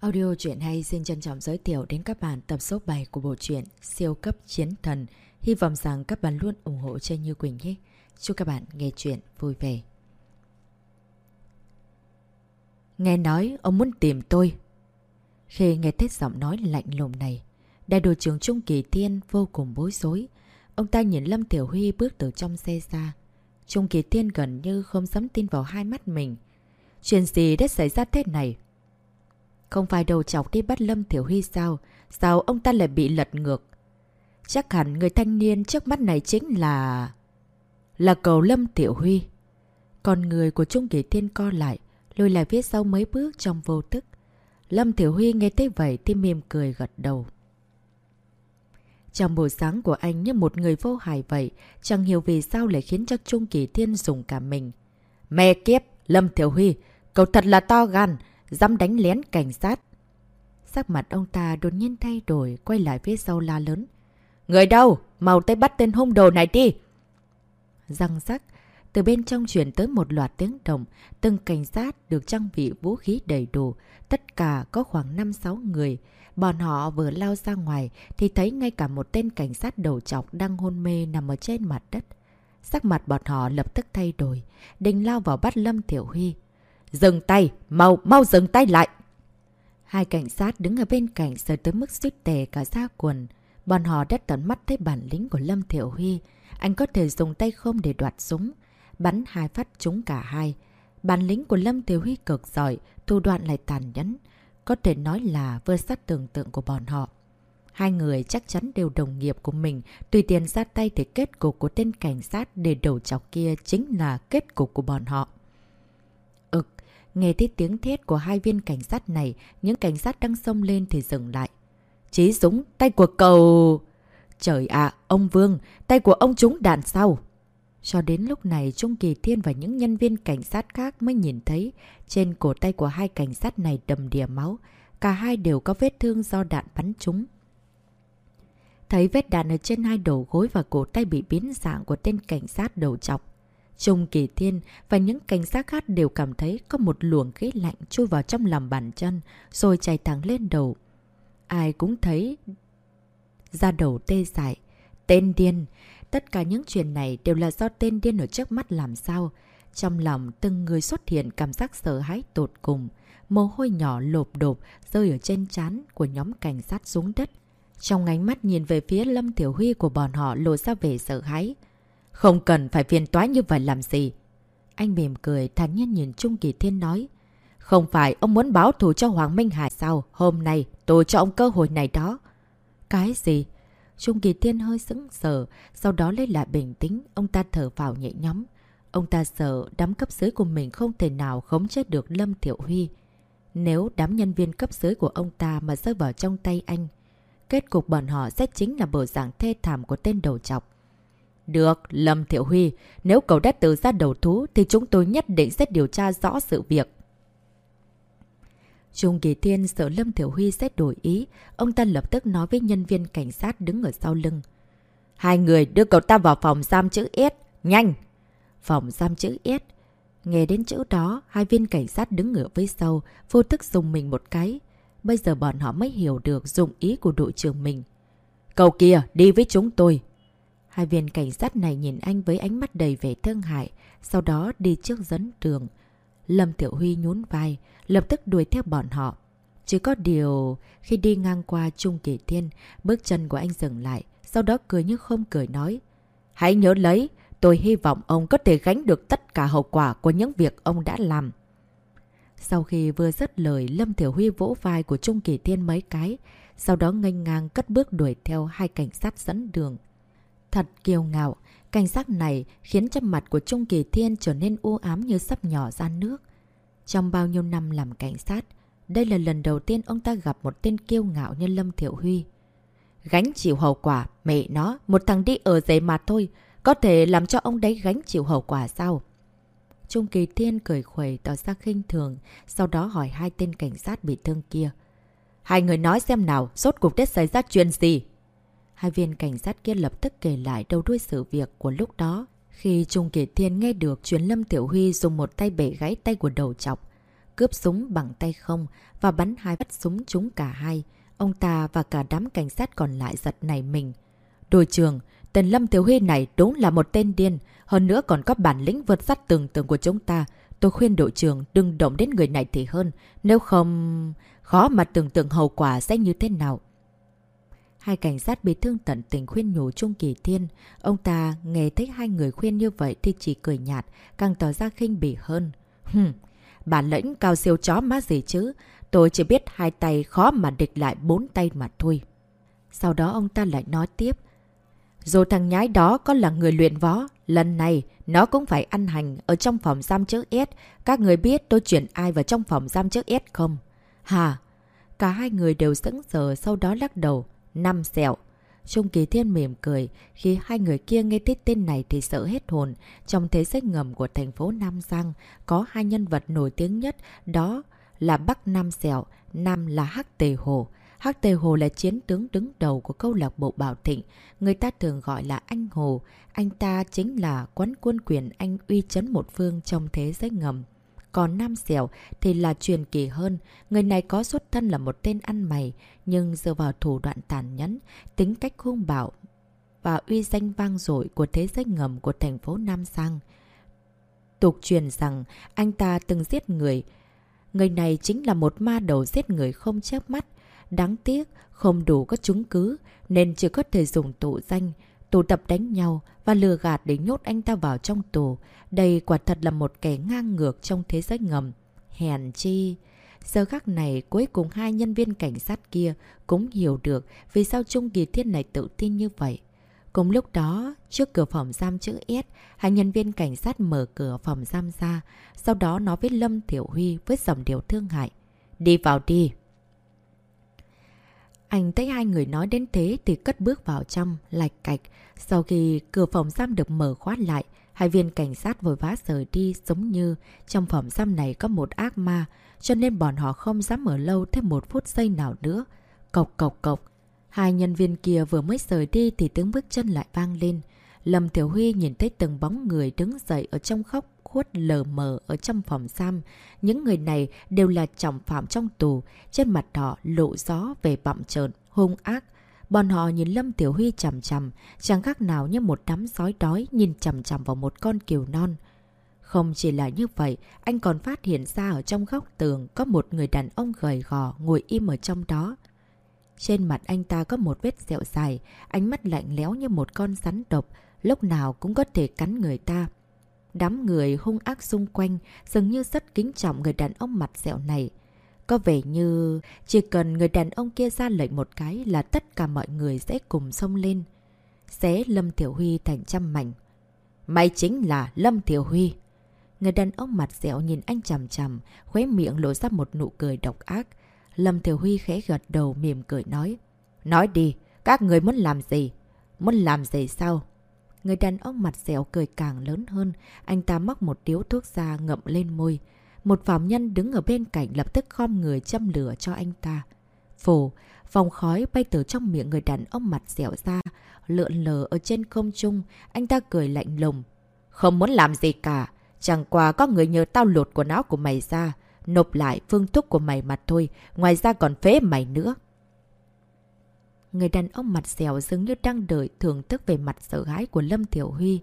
Audio truyện hay xin trân trọng giới thiệu đến các bạn tập số 7 của bộ truyện Siêu cấp chiến thần. Hy vọng rằng các bạn luôn ủng hộ cho Như Quỳnh nhé. Chúc các bạn nghe truyện vui vẻ. Nghe nói ông muốn tìm tôi. Khi nghe thấy giọng nói lạnh lùng này, đại đội trưởng Trung Kỳ Thiên vô cùng bối rối. Ông ta nhìn Lâm Tiểu Huy bước từ trong xe ra. Trung Kỳ Thiên gần như không dám tin vào hai mắt mình. Chuyện gì đã xảy ra thế này? Không phải đầu chọc đi bắt Lâm Thiểu Huy sao? Sao ông ta lại bị lật ngược? Chắc hẳn người thanh niên trước mắt này chính là... Là cầu Lâm Tiểu Huy. Còn người của Trung Kỳ Thiên co lại, lùi lại phía sau mấy bước trong vô thức. Lâm Tiểu Huy nghe thấy vậy thì mỉm cười gật đầu. Trong buổi sáng của anh như một người vô hài vậy, chẳng hiểu vì sao lại khiến cho Trung Kỳ Thiên dùng cả mình. Mẹ kiếp, Lâm Tiểu Huy, cậu thật là to gan, dám đánh lén cảnh sát. Sắc mặt ông ta đột nhiên thay đổi, quay lại phía sau la lớn. Người đâu? Màu tay bắt tên hung đồ này đi! Răng rắc, từ bên trong chuyển tới một loạt tiếng động, từng cảnh sát được trang bị vũ khí đầy đủ, tất cả có khoảng 5-6 người. Bọn họ vừa lao ra ngoài thì thấy ngay cả một tên cảnh sát đầu chọc đang hôn mê nằm ở trên mặt đất. Sắc mặt bọn họ lập tức thay đổi, định lao vào bắt Lâm Tiểu Huy. Dừng tay! Mau, mau dừng tay lại! Hai cảnh sát đứng ở bên cạnh sợ tới mức suýt tè cả da quần. Bọn họ đã tận mắt thấy bản lĩnh của Lâm Thiểu Huy. Anh có thể dùng tay không để đoạt súng. Bắn hai phát trúng cả hai. Bản lĩnh của Lâm Thiểu Huy cực giỏi, thủ đoạn lại tàn nhẫn. Có thể nói là vơ sát tưởng tượng của bọn họ. Hai người chắc chắn đều đồng nghiệp của mình, tùy tiền ra tay thì kết cục của tên cảnh sát để đầu chọc kia chính là kết cục của bọn họ. Nghe thấy tiếng thét của hai viên cảnh sát này, những cảnh sát đang xông lên thì dừng lại. Chí súng, tay của cầu... Trời ạ, ông Vương, tay của ông trúng đạn sau. Cho đến lúc này, Trung Kỳ Thiên và những nhân viên cảnh sát khác mới nhìn thấy trên cổ tay của hai cảnh sát này đầm đìa máu. Cả hai đều có vết thương do đạn bắn trúng. Thấy vết đạn ở trên hai đầu gối và cổ tay bị biến dạng của tên cảnh sát đầu chọc. Trung Kỳ Thiên và những cảnh sát khác đều cảm thấy có một luồng khí lạnh chui vào trong lòng bàn chân, rồi chạy thẳng lên đầu. Ai cũng thấy ra đầu tê dại. Tên điên. Tất cả những chuyện này đều là do tên điên ở trước mắt làm sao. Trong lòng từng người xuất hiện cảm giác sợ hãi tột cùng. Mồ hôi nhỏ lộp đột rơi ở trên trán của nhóm cảnh sát xuống đất. Trong ánh mắt nhìn về phía Lâm Tiểu Huy của bọn họ lộ ra vẻ sợ hãi. Không cần phải phiền toái như vậy làm gì. Anh mỉm cười, thản nhiên nhìn Trung Kỳ Thiên nói. Không phải ông muốn báo thù cho Hoàng Minh Hải sao? Hôm nay tôi cho ông cơ hội này đó. Cái gì? Trung Kỳ Thiên hơi sững sờ, sau đó lấy lại bình tĩnh, ông ta thở vào nhẹ nhóm. Ông ta sợ đám cấp dưới của mình không thể nào khống chế được Lâm Thiệu Huy. Nếu đám nhân viên cấp dưới của ông ta mà rơi vào trong tay anh, kết cục bọn họ sẽ chính là bộ dạng thê thảm của tên đầu chọc. Được, Lâm Thiệu Huy, nếu cậu đã tự ra đầu thú thì chúng tôi nhất định sẽ điều tra rõ sự việc. Trung Kỳ Thiên sợ Lâm Thiểu Huy sẽ đổi ý, ông ta lập tức nói với nhân viên cảnh sát đứng ở sau lưng. Hai người đưa cậu ta vào phòng giam chữ S, nhanh! Phòng giam chữ S. Nghe đến chữ đó, hai viên cảnh sát đứng ở với sau, vô thức dùng mình một cái. Bây giờ bọn họ mới hiểu được dụng ý của đội trưởng mình. Cậu kia, đi với chúng tôi. Hai viên cảnh sát này nhìn anh với ánh mắt đầy vẻ thương hại, sau đó đi trước dẫn đường. Lâm Tiểu Huy nhún vai, lập tức đuổi theo bọn họ. Chỉ có điều, khi đi ngang qua Trung Kỳ Thiên, bước chân của anh dừng lại, sau đó cười như không cười nói. Hãy nhớ lấy, tôi hy vọng ông có thể gánh được tất cả hậu quả của những việc ông đã làm. Sau khi vừa dứt lời, Lâm Tiểu Huy vỗ vai của Trung Kỳ Thiên mấy cái, sau đó nganh ngang cất bước đuổi theo hai cảnh sát dẫn đường. Thật kiêu ngạo, cảnh sát này khiến cho mặt của Trung Kỳ Thiên trở nên u ám như sắp nhỏ ra nước. Trong bao nhiêu năm làm cảnh sát, đây là lần đầu tiên ông ta gặp một tên kiêu ngạo như Lâm Thiệu Huy. Gánh chịu hậu quả, mẹ nó, một thằng đi ở giấy mặt thôi, có thể làm cho ông đấy gánh chịu hậu quả sao? Trung Kỳ Thiên cười khuẩy tỏ ra khinh thường, sau đó hỏi hai tên cảnh sát bị thương kia. Hai người nói xem nào, sốt cuộc tết xảy ra chuyện gì? Hai viên cảnh sát kia lập tức kể lại đầu đuôi sự việc của lúc đó. Khi Trung Kỳ Thiên nghe được chuyện Lâm Tiểu Huy dùng một tay bể gãy tay của đầu chọc, cướp súng bằng tay không và bắn hai phát súng trúng cả hai. Ông ta và cả đám cảnh sát còn lại giật nảy mình. Đội trưởng, tên Lâm Tiểu Huy này đúng là một tên điên. Hơn nữa còn có bản lĩnh vượt sắt tường tường của chúng ta. Tôi khuyên đội trưởng đừng động đến người này thì hơn. Nếu không... Khó mà tưởng tượng hậu quả sẽ như thế nào. Hai cảnh sát bị thương tận tình khuyên nhủ Trung Kỳ Thiên. Ông ta nghe thấy hai người khuyên như vậy thì chỉ cười nhạt, càng tỏ ra khinh bỉ hơn. Hừm, bản lĩnh cao siêu chó má gì chứ. Tôi chỉ biết hai tay khó mà địch lại bốn tay mà thôi. Sau đó ông ta lại nói tiếp. Dù thằng nhái đó có là người luyện võ, lần này nó cũng phải ăn hành ở trong phòng giam chữ S. Các người biết tôi chuyển ai vào trong phòng giam chữ S không? Hà? Cả hai người đều sững sờ sau đó lắc đầu. Năm sẹo. Trung Kỳ Thiên mỉm cười, khi hai người kia nghe thấy tên này thì sợ hết hồn. Trong thế giới ngầm của thành phố Nam Giang, có hai nhân vật nổi tiếng nhất, đó là Bắc Nam Sẹo, Nam là Hắc Tề Hồ. Hắc Tề Hồ là chiến tướng đứng đầu của câu lạc bộ Bảo Thịnh, người ta thường gọi là anh Hồ. Anh ta chính là quán quân quyền anh uy chấn một phương trong thế giới ngầm. Còn Nam Sẹo thì là truyền kỳ hơn. Người này có xuất thân là một tên ăn mày, nhưng dựa vào thủ đoạn tàn nhẫn, tính cách hung bạo và uy danh vang dội của thế giới ngầm của thành phố Nam Sang. Tục truyền rằng anh ta từng giết người. Người này chính là một ma đầu giết người không chớp mắt. Đáng tiếc, không đủ các chứng cứ, nên chỉ có thể dùng tụ danh, tụ tập đánh nhau và lừa gạt để nhốt anh ta vào trong tù. Đây quả thật là một kẻ ngang ngược trong thế giới ngầm. Hèn chi... Giờ khắc này, cuối cùng hai nhân viên cảnh sát kia cũng hiểu được vì sao Trung Kỳ Thiên này tự tin như vậy. Cùng lúc đó, trước cửa phòng giam chữ S, hai nhân viên cảnh sát mở cửa phòng giam ra. Sau đó nói với Lâm Tiểu Huy với giọng điều thương hại. Đi vào đi. Anh thấy hai người nói đến thế thì cất bước vào trong, lạch cạch. Sau khi cửa phòng giam được mở khóa lại, hai viên cảnh sát vội vã rời đi giống như trong phòng giam này có một ác ma, cho nên bọn họ không dám ở lâu thêm một phút giây nào nữa. Cộc cộc cộc. Hai nhân viên kia vừa mới rời đi thì tiếng bước chân lại vang lên. Lâm Tiểu Huy nhìn thấy từng bóng người đứng dậy ở trong khóc khuất lờ mờ ở trong phòng giam. Những người này đều là trọng phạm trong tù. Trên mặt họ lộ gió về bậm trợn, hung ác. Bọn họ nhìn Lâm Tiểu Huy chằm chằm, chẳng khác nào như một đám sói đói nhìn chằm chằm vào một con kiều non. Không chỉ là như vậy, anh còn phát hiện ra ở trong góc tường có một người đàn ông gầy gò ngồi im ở trong đó. Trên mặt anh ta có một vết sẹo dài, ánh mắt lạnh lẽo như một con rắn độc, lúc nào cũng có thể cắn người ta. Đám người hung ác xung quanh dường như rất kính trọng người đàn ông mặt dẹo này. Có vẻ như chỉ cần người đàn ông kia ra lệnh một cái là tất cả mọi người sẽ cùng xông lên. Xé Lâm Thiểu Huy thành trăm mảnh. Mày chính là Lâm Thiểu Huy. Người đàn ông mặt dẻo nhìn anh chằm chằm, khóe miệng lộ ra một nụ cười độc ác. Lâm Thiểu Huy khẽ gật đầu mỉm cười nói. Nói đi, các người muốn làm gì? Muốn làm gì sao? Người đàn ông mặt dẻo cười càng lớn hơn. Anh ta móc một điếu thuốc ra ngậm lên môi. Một phạm nhân đứng ở bên cạnh lập tức khom người châm lửa cho anh ta. Phù, vòng khói bay từ trong miệng người đàn ông mặt dẻo ra, lượn lờ ở trên không trung. Anh ta cười lạnh lùng. Không muốn làm gì cả. Chẳng qua có người nhờ tao lột quần áo của mày ra, nộp lại phương thuốc của mày mà thôi, ngoài ra còn phế mày nữa. Người đàn ông mặt dẻo dường như đang đợi thưởng thức về mặt sợ hãi của Lâm Thiểu Huy.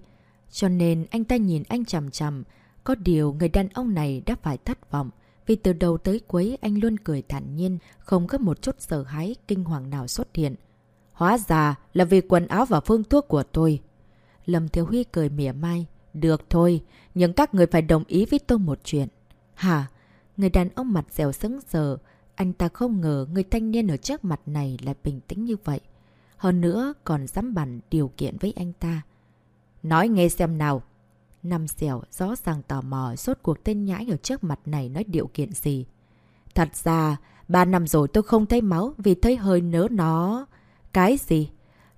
Cho nên anh ta nhìn anh chầm chầm. Có điều người đàn ông này đã phải thất vọng. Vì từ đầu tới cuối anh luôn cười thản nhiên, không có một chút sợ hãi, kinh hoàng nào xuất hiện. Hóa ra là vì quần áo và phương thuốc của tôi. Lâm Thiếu Huy cười mỉa mai. Được thôi, nhưng các người phải đồng ý với tôi một chuyện. Hả? Người đàn ông mặt dẻo sững sờ. Anh ta không ngờ người thanh niên ở trước mặt này lại bình tĩnh như vậy. Hơn nữa còn dám bàn điều kiện với anh ta. Nói nghe xem nào. Năm xẻo rõ ràng tò mò suốt cuộc tên nhãi ở trước mặt này nói điều kiện gì. Thật ra, ba năm rồi tôi không thấy máu vì thấy hơi nớ nó. Cái gì?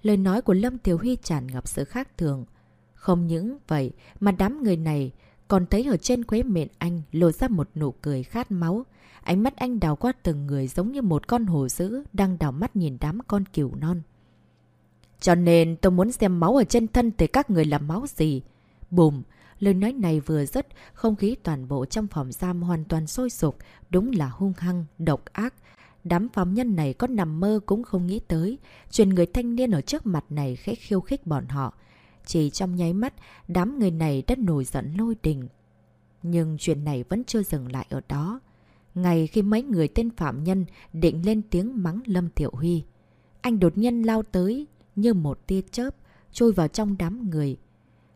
Lời nói của Lâm Tiểu Huy tràn ngập sự khác thường. Không những vậy mà đám người này còn thấy ở trên khuế miệng anh lộ ra một nụ cười khát máu. Ánh mắt anh đào qua từng người giống như một con hồ dữ đang đào mắt nhìn đám con cừu non. Cho nên tôi muốn xem máu ở trên thân thì các người là máu gì. Bùm, Lời nói này vừa dứt, không khí toàn bộ trong phòng giam hoàn toàn sôi sục, đúng là hung hăng, độc ác. Đám phạm nhân này có nằm mơ cũng không nghĩ tới, chuyện người thanh niên ở trước mặt này khẽ khiêu khích bọn họ. Chỉ trong nháy mắt, đám người này đã nổi giận lôi đình. Nhưng chuyện này vẫn chưa dừng lại ở đó. Ngày khi mấy người tên phạm nhân định lên tiếng mắng Lâm Thiệu Huy, anh đột nhiên lao tới như một tia chớp, trôi vào trong đám người.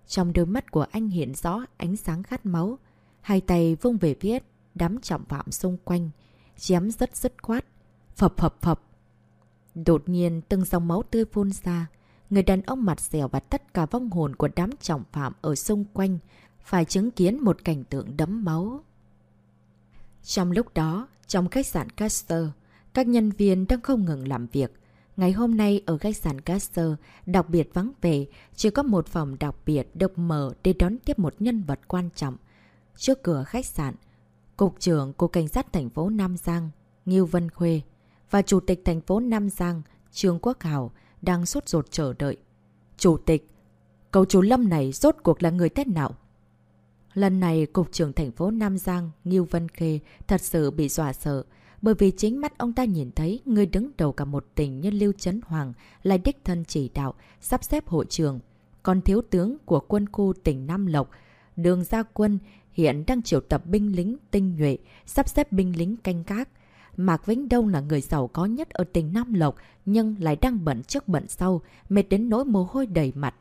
Trong đôi mắt của anh hiện rõ ánh sáng khát máu. Hai tay vung về phía đám trọng phạm xung quanh, chém rất dứt khoát. Phập phập phập. Đột nhiên từng dòng máu tươi phun ra. Người đàn ông mặt dẻo và tất cả vong hồn của đám trọng phạm ở xung quanh phải chứng kiến một cảnh tượng đấm máu. Trong lúc đó, trong khách sạn Caster, các nhân viên đang không ngừng làm việc. Ngày hôm nay ở khách sạn Caster đặc biệt vắng vẻ, chỉ có một phòng đặc biệt được mở để đón tiếp một nhân vật quan trọng. Trước cửa khách sạn, Cục trưởng Cục Cảnh sát thành phố Nam Giang, Nghiêu Vân Khuê và Chủ tịch thành phố Nam Giang, Trương Quốc Hào đang sốt ruột chờ đợi. Chủ tịch, cậu chú Lâm này rốt cuộc là người thế nào? Lần này, Cục trưởng thành phố Nam Giang, Nghiêu Vân Khê thật sự bị dọa sợ. Bởi vì chính mắt ông ta nhìn thấy người đứng đầu cả một tỉnh như Lưu Trấn Hoàng lại đích thân chỉ đạo, sắp xếp hội trường. Còn thiếu tướng của quân khu tỉnh Nam Lộc, đường gia quân hiện đang triệu tập binh lính tinh nhuệ, sắp xếp binh lính canh gác. Mạc Vĩnh Đông là người giàu có nhất ở tỉnh Nam Lộc, nhưng lại đang bận trước bận sau, mệt đến nỗi mồ hôi đầy mặt.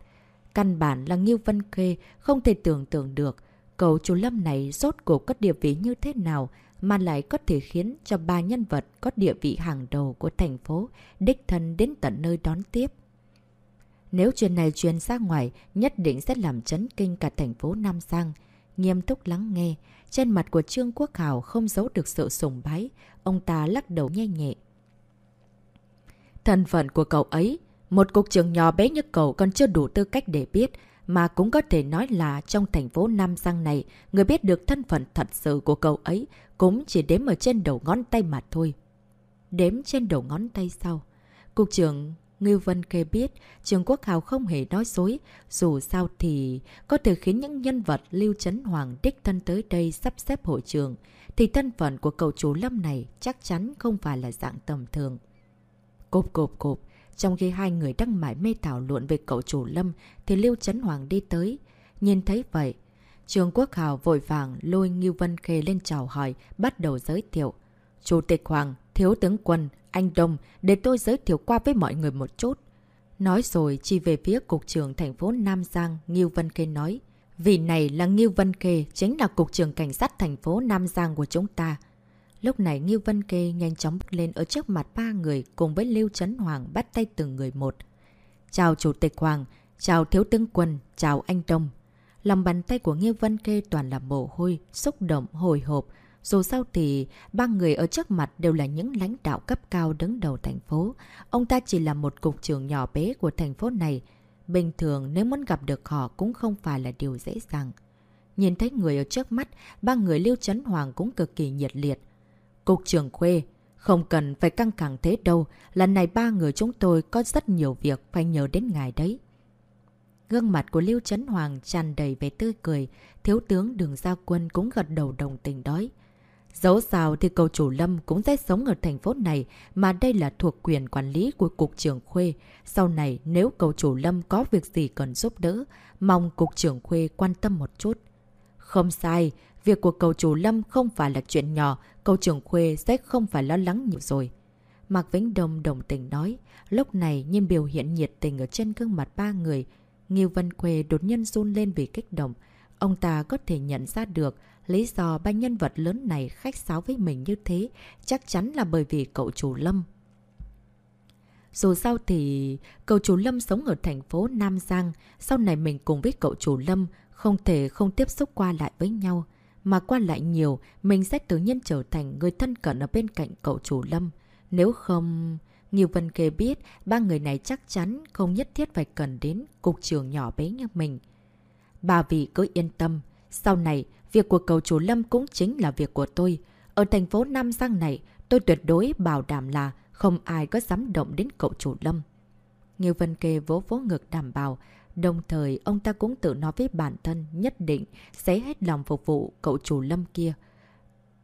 Căn bản là Nghiêu Vân Khê không thể tưởng tượng được, cậu chú lâm này rốt cuộc có địa vị như thế nào mà lại có thể khiến cho ba nhân vật có địa vị hàng đầu của thành phố đích thân đến tận nơi đón tiếp. Nếu chuyện này truyền ra ngoài, nhất định sẽ làm chấn kinh cả thành phố Nam Giang. Nghiêm túc lắng nghe, trên mặt của Trương Quốc Hào không giấu được sự sùng bái, ông ta lắc đầu nhẹ nhẹ. Thân phận của cậu ấy, một cục trường nhỏ bé như cậu còn chưa đủ tư cách để biết, mà cũng có thể nói là trong thành phố Nam Giang này, người biết được thân phận thật sự của cậu ấy cũng chỉ đếm ở trên đầu ngón tay mà thôi. Đếm trên đầu ngón tay sau. Cục trưởng Ngưu Vân Kê biết Trường Quốc Hào không hề nói dối, dù sao thì có thể khiến những nhân vật Lưu Trấn Hoàng đích thân tới đây sắp xếp hội trường, thì thân phận của cậu chủ lâm này chắc chắn không phải là dạng tầm thường. Cộp cộp cộp, trong khi hai người đang mải mê thảo luận về cậu chủ lâm thì Lưu Trấn Hoàng đi tới. Nhìn thấy vậy, Trường Quốc Hào vội vàng lôi Ngưu Vân Khê lên chào hỏi, bắt đầu giới thiệu. Chủ tịch Hoàng, Thiếu tướng Quân, anh Đông, để tôi giới thiệu qua với mọi người một chút. Nói rồi, chỉ về phía Cục trưởng thành phố Nam Giang, nghiêu Vân Khê nói. Vì này là nghiêu Vân Khê, chính là Cục trưởng Cảnh sát thành phố Nam Giang của chúng ta. Lúc này nghiêu Vân Khê nhanh chóng bước lên ở trước mặt ba người cùng với Lưu Trấn Hoàng bắt tay từng người một. Chào Chủ tịch Hoàng, chào Thiếu tướng Quân, chào anh Đông. Lòng bàn tay của nghiêu Vân Khê toàn là mồ hôi, xúc động, hồi hộp, dù sao thì, ba người ở trước mặt đều là những lãnh đạo cấp cao đứng đầu thành phố. Ông ta chỉ là một cục trưởng nhỏ bé của thành phố này. Bình thường nếu muốn gặp được họ cũng không phải là điều dễ dàng. Nhìn thấy người ở trước mắt, ba người Lưu Trấn Hoàng cũng cực kỳ nhiệt liệt. Cục trưởng Khuê, không cần phải căng thẳng thế đâu. Lần này ba người chúng tôi có rất nhiều việc phải nhờ đến ngài đấy. Gương mặt của Lưu Trấn Hoàng tràn đầy vẻ tươi cười, thiếu tướng đường gia quân cũng gật đầu đồng tình đói. Dẫu sao thì cầu chủ Lâm cũng sẽ sống ở thành phố này mà đây là thuộc quyền quản lý của Cục trưởng Khuê. Sau này nếu cầu chủ Lâm có việc gì cần giúp đỡ, mong Cục trưởng Khuê quan tâm một chút. Không sai, việc của cầu chủ Lâm không phải là chuyện nhỏ, cầu trưởng Khuê sẽ không phải lo lắng nhiều rồi. Mạc Vĩnh Đông đồng tình nói, lúc này nhìn biểu hiện nhiệt tình ở trên gương mặt ba người. Nghiêu Vân Khuê đột nhiên run lên vì kích động. Ông ta có thể nhận ra được Lý do ba nhân vật lớn này khách sáo với mình như thế chắc chắn là bởi vì cậu chủ Lâm. Dù sao thì cậu chủ Lâm sống ở thành phố Nam Giang, sau này mình cùng với cậu chủ Lâm không thể không tiếp xúc qua lại với nhau. Mà qua lại nhiều, mình sẽ tự nhiên trở thành người thân cận ở bên cạnh cậu chủ Lâm. Nếu không... Nhiều Vân Kê biết ba người này chắc chắn không nhất thiết phải cần đến cục trường nhỏ bé như mình. Bà vị cứ yên tâm, sau này Việc của cầu chủ Lâm cũng chính là việc của tôi. Ở thành phố Nam Giang này, tôi tuyệt đối bảo đảm là không ai có dám động đến cậu chủ Lâm. Nghiêu Vân Kê vỗ vỗ ngực đảm bảo, Đồng thời, ông ta cũng tự nói với bản thân nhất định sẽ hết lòng phục vụ cậu chủ lâm kia.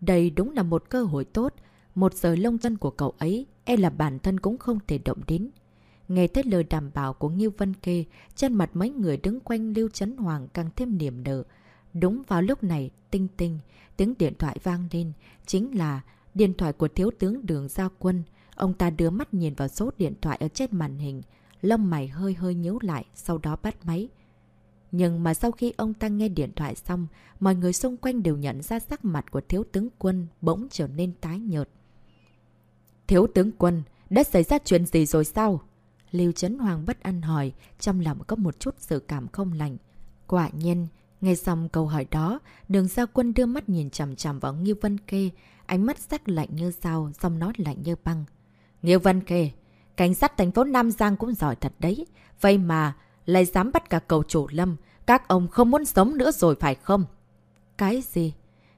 Đây đúng là một cơ hội tốt. Một giờ lông chân của cậu ấy, e là bản thân cũng không thể động đến. Nghe thấy lời đảm bảo của Nghiêu Vân Kê, trên mặt mấy người đứng quanh Lưu Trấn Hoàng càng thêm niềm nở. Đúng vào lúc này, tinh tinh, tiếng điện thoại vang lên, chính là điện thoại của thiếu tướng Đường Gia Quân. Ông ta đưa mắt nhìn vào số điện thoại ở trên màn hình, lông mày hơi hơi nhíu lại, sau đó bắt máy. Nhưng mà sau khi ông ta nghe điện thoại xong, mọi người xung quanh đều nhận ra sắc mặt của thiếu tướng quân bỗng trở nên tái nhợt. Thiếu tướng quân, đã xảy ra chuyện gì rồi sao? Lưu Trấn Hoàng bất ăn hỏi, trong lòng có một chút sự cảm không lành. Quả nhiên, nghe xong câu hỏi đó, đường giao quân đưa mắt nhìn chằm chằm vào Nghiêu Vân Kê, ánh mắt sắc lạnh như sao, giọng nói lạnh như băng. Nghiêu Vân Kê, cảnh sát thành phố Nam Giang cũng giỏi thật đấy. Vậy mà, lại dám bắt cả cầu chủ lâm. Các ông không muốn sống nữa rồi phải không? Cái gì?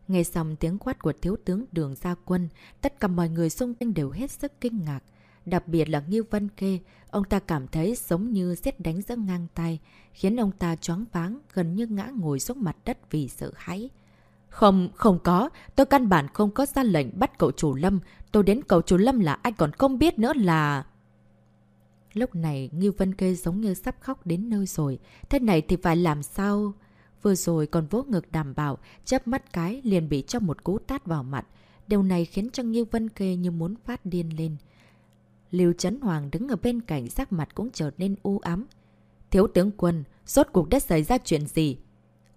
Nghe xong tiếng quát của thiếu tướng đường gia quân, tất cả mọi người xung quanh đều hết sức kinh ngạc. Đặc biệt là Nghiêu Vân Kê, ông ta cảm thấy giống như xét đánh giữa ngang tay, khiến ông ta choáng váng, gần như ngã ngồi xuống mặt đất vì sợ hãi. Không, không có, tôi căn bản không có ra lệnh bắt cậu chủ Lâm, tôi đến cậu chủ Lâm là anh còn không biết nữa là... Lúc này, Ngưu Vân Kê giống như sắp khóc đến nơi rồi. Thế này thì phải làm sao? Vừa rồi còn vỗ ngực đảm bảo, chấp mắt cái liền bị cho một cú tát vào mặt. Điều này khiến cho Ngưu Vân Kê như muốn phát điên lên. Lưu Trấn Hoàng đứng ở bên cạnh sắc mặt cũng trở nên u ám. Thiếu tướng quân, rốt cuộc đã xảy ra chuyện gì?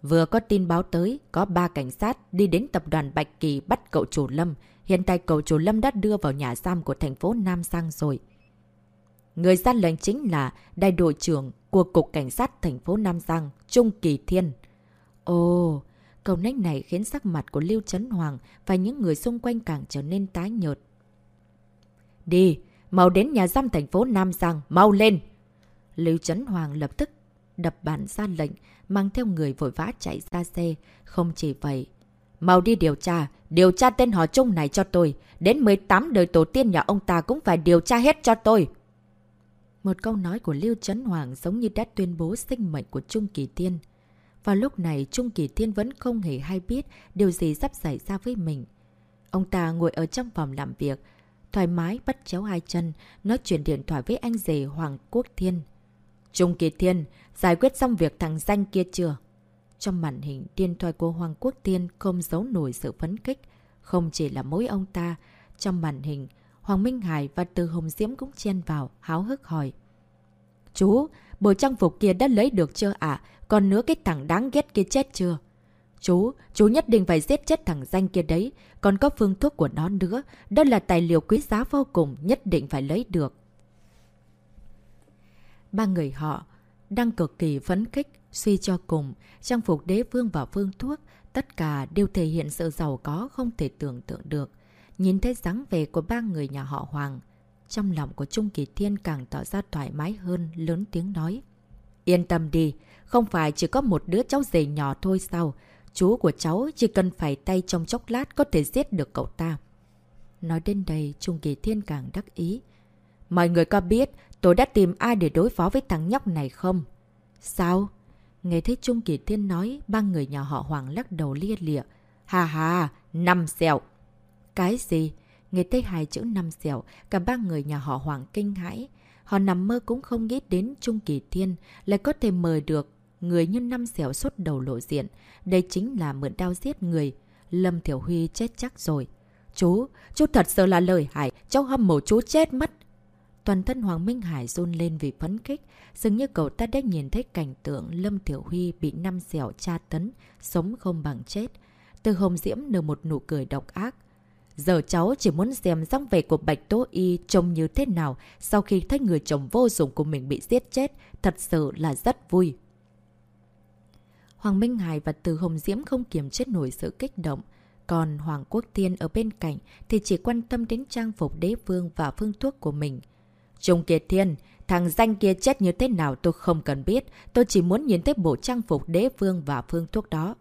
Vừa có tin báo tới, có ba cảnh sát đi đến tập đoàn Bạch Kỳ bắt cậu chủ Lâm. Hiện tại cậu chủ Lâm đã đưa vào nhà giam của thành phố Nam Sang rồi. Người ra lệnh chính là đại đội trưởng của Cục Cảnh sát thành phố Nam Giang, Trung Kỳ Thiên. Ồ, câu nách này khiến sắc mặt của Lưu Trấn Hoàng và những người xung quanh càng trở nên tái nhợt. Đi, mau đến nhà giam thành phố Nam Giang, mau lên! Lưu Trấn Hoàng lập tức đập bản ra lệnh, mang theo người vội vã chạy ra xe. Không chỉ vậy, mau đi điều tra, điều tra tên họ Trung này cho tôi. Đến 18 đời tổ tiên nhà ông ta cũng phải điều tra hết cho tôi. Một câu nói của Lưu Trấn Hoàng giống như đã tuyên bố sinh mệnh của Trung Kỳ tiên Và lúc này Trung Kỳ Thiên vẫn không hề hay biết điều gì sắp xảy ra với mình. Ông ta ngồi ở trong phòng làm việc, thoải mái bắt chéo hai chân, nói chuyện điện thoại với anh rể Hoàng Quốc Thiên. Trung Kỳ Thiên, giải quyết xong việc thằng danh kia chưa? Trong màn hình, điện thoại của Hoàng Quốc Thiên không giấu nổi sự phấn khích. Không chỉ là mỗi ông ta, trong màn hình, Hoàng Minh Hải và Từ Hồng Diễm cũng chen vào, háo hức hỏi. Chú, bộ trang phục kia đã lấy được chưa ạ? Còn nữa cái thằng đáng ghét kia chết chưa? Chú, chú nhất định phải giết chết thằng danh kia đấy. Còn có phương thuốc của nó nữa. Đó là tài liệu quý giá vô cùng, nhất định phải lấy được. Ba người họ đang cực kỳ phấn khích, suy cho cùng. Trang phục đế vương và phương thuốc, tất cả đều thể hiện sự giàu có không thể tưởng tượng được. Nhìn thấy dáng về của ba người nhà họ Hoàng, trong lòng của Trung Kỳ Thiên càng tỏ ra thoải mái hơn, lớn tiếng nói. Yên tâm đi, không phải chỉ có một đứa cháu rể nhỏ thôi sao? Chú của cháu chỉ cần phải tay trong chốc lát có thể giết được cậu ta. Nói đến đây, Trung Kỳ Thiên càng đắc ý. Mọi người có biết tôi đã tìm ai để đối phó với thằng nhóc này không? Sao? Nghe thấy Trung Kỳ Thiên nói, ba người nhà họ Hoàng lắc đầu lia lịa. Hà hà, năm sẹo. Cái gì? Nghe thấy hai chữ năm sẹo, cả ba người nhà họ Hoàng kinh hãi. Họ nằm mơ cũng không nghĩ đến Trung Kỳ Thiên lại có thể mời được người như năm xẻo sốt đầu lộ diện. Đây chính là mượn đao giết người. Lâm Thiểu Huy chết chắc rồi. Chú, chú thật sự là lời hại, cháu hâm mộ chú chết mất. Toàn thân Hoàng Minh Hải run lên vì phấn khích, dường như cậu ta đã nhìn thấy cảnh tượng Lâm Thiểu Huy bị năm xẻo tra tấn, sống không bằng chết. Từ hồng diễm nở một nụ cười độc ác. Giờ cháu chỉ muốn xem dáng vẻ của Bạch Tố Y trông như thế nào sau khi thấy người chồng vô dụng của mình bị giết chết. Thật sự là rất vui. Hoàng Minh Hải và Từ Hồng Diễm không kiềm chết nổi sự kích động. Còn Hoàng Quốc Thiên ở bên cạnh thì chỉ quan tâm đến trang phục đế vương và phương thuốc của mình. Trung Kiệt Thiên, thằng danh kia chết như thế nào tôi không cần biết. Tôi chỉ muốn nhìn thấy bộ trang phục đế vương và phương thuốc đó.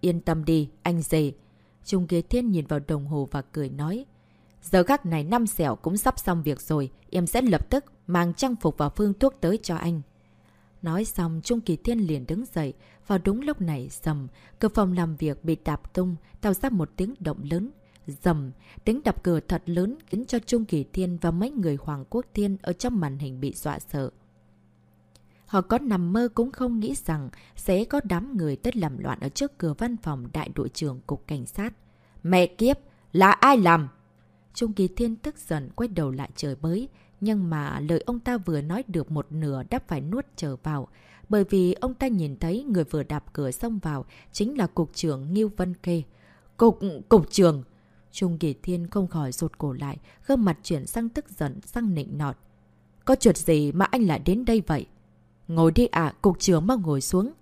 Yên tâm đi, anh dì. Trung Kiệt Thiên nhìn vào đồng hồ và cười nói. Giờ khắc này năm xẻo cũng sắp xong việc rồi, em sẽ lập tức mang trang phục và phương thuốc tới cho anh. Nói xong, Trung Kỳ Thiên liền đứng dậy. Vào đúng lúc này, dầm, cửa phòng làm việc bị đạp tung, tạo ra một tiếng động lớn. Dầm, tiếng đập cửa thật lớn khiến cho Trung Kỳ Thiên và mấy người Hoàng Quốc Thiên ở trong màn hình bị dọa sợ. Họ có nằm mơ cũng không nghĩ rằng sẽ có đám người tất làm loạn ở trước cửa văn phòng đại đội trưởng Cục Cảnh sát. Mẹ kiếp! Là ai làm? Trung Kỳ Thiên tức giận quay đầu lại trời bới. Nhưng mà lời ông ta vừa nói được một nửa đã phải nuốt trở vào. Bởi vì ông ta nhìn thấy người vừa đạp cửa xông vào chính là Cục trưởng Nghiêu Vân Kê. Cục... Cục trưởng! Trung Kỳ Thiên không khỏi rụt cổ lại, gương mặt chuyển sang tức giận, sang nịnh nọt. Có chuyện gì mà anh lại đến đây vậy? Ngồi đi ạ, à, cục trưởng mau ngồi xuống.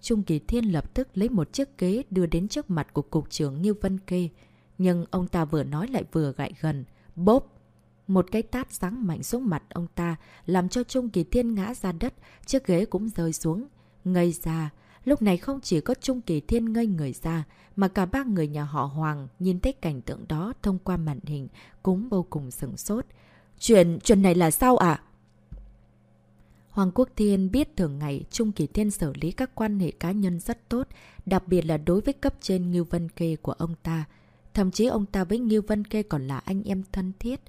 Trung Kỳ Thiên lập tức lấy một chiếc ghế đưa đến trước mặt của cục trưởng Nghiêu Vân Kê. Nhưng ông ta vừa nói lại vừa gại gần. Bốp! Một cái tát sáng mạnh xuống mặt ông ta, làm cho Trung Kỳ Thiên ngã ra đất, chiếc ghế cũng rơi xuống. Ngây ra, lúc này không chỉ có Trung Kỳ Thiên ngây người ra, mà cả ba người nhà họ Hoàng nhìn thấy cảnh tượng đó thông qua màn hình cũng vô cùng sừng sốt. Chuyện, chuyện này là sao ạ? À? Hoàng Quốc Thiên biết thường ngày Trung Kỳ Thiên xử lý các quan hệ cá nhân rất tốt, đặc biệt là đối với cấp trên Ngưu Vân Kê của ông ta. Thậm chí ông ta với Ngưu Vân Kê còn là anh em thân thiết.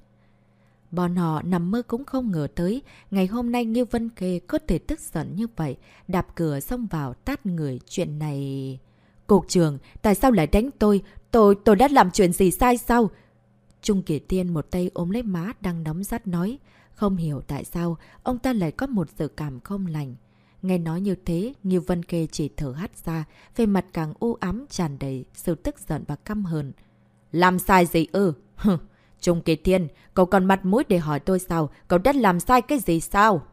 Bọn họ nằm mơ cũng không ngờ tới, ngày hôm nay Nghiêu Vân Kê có thể tức giận như vậy, đạp cửa xông vào tát người chuyện này... Cục trường tại sao lại đánh tôi? Tôi, tôi đã làm chuyện gì sai sao? Trung Kỳ Tiên một tay ôm lấy má đang nóng rát nói. Không hiểu tại sao ông ta lại có một sự cảm không lành. Nghe nói như thế, Nghiêu Vân Kê chỉ thở hắt ra, về mặt càng u ám tràn đầy sự tức giận và căm hờn. Làm sai gì ư? Hừ, Trung Kỳ Thiên, cậu còn mặt mũi để hỏi tôi sao? Cậu đã làm sai cái gì sao?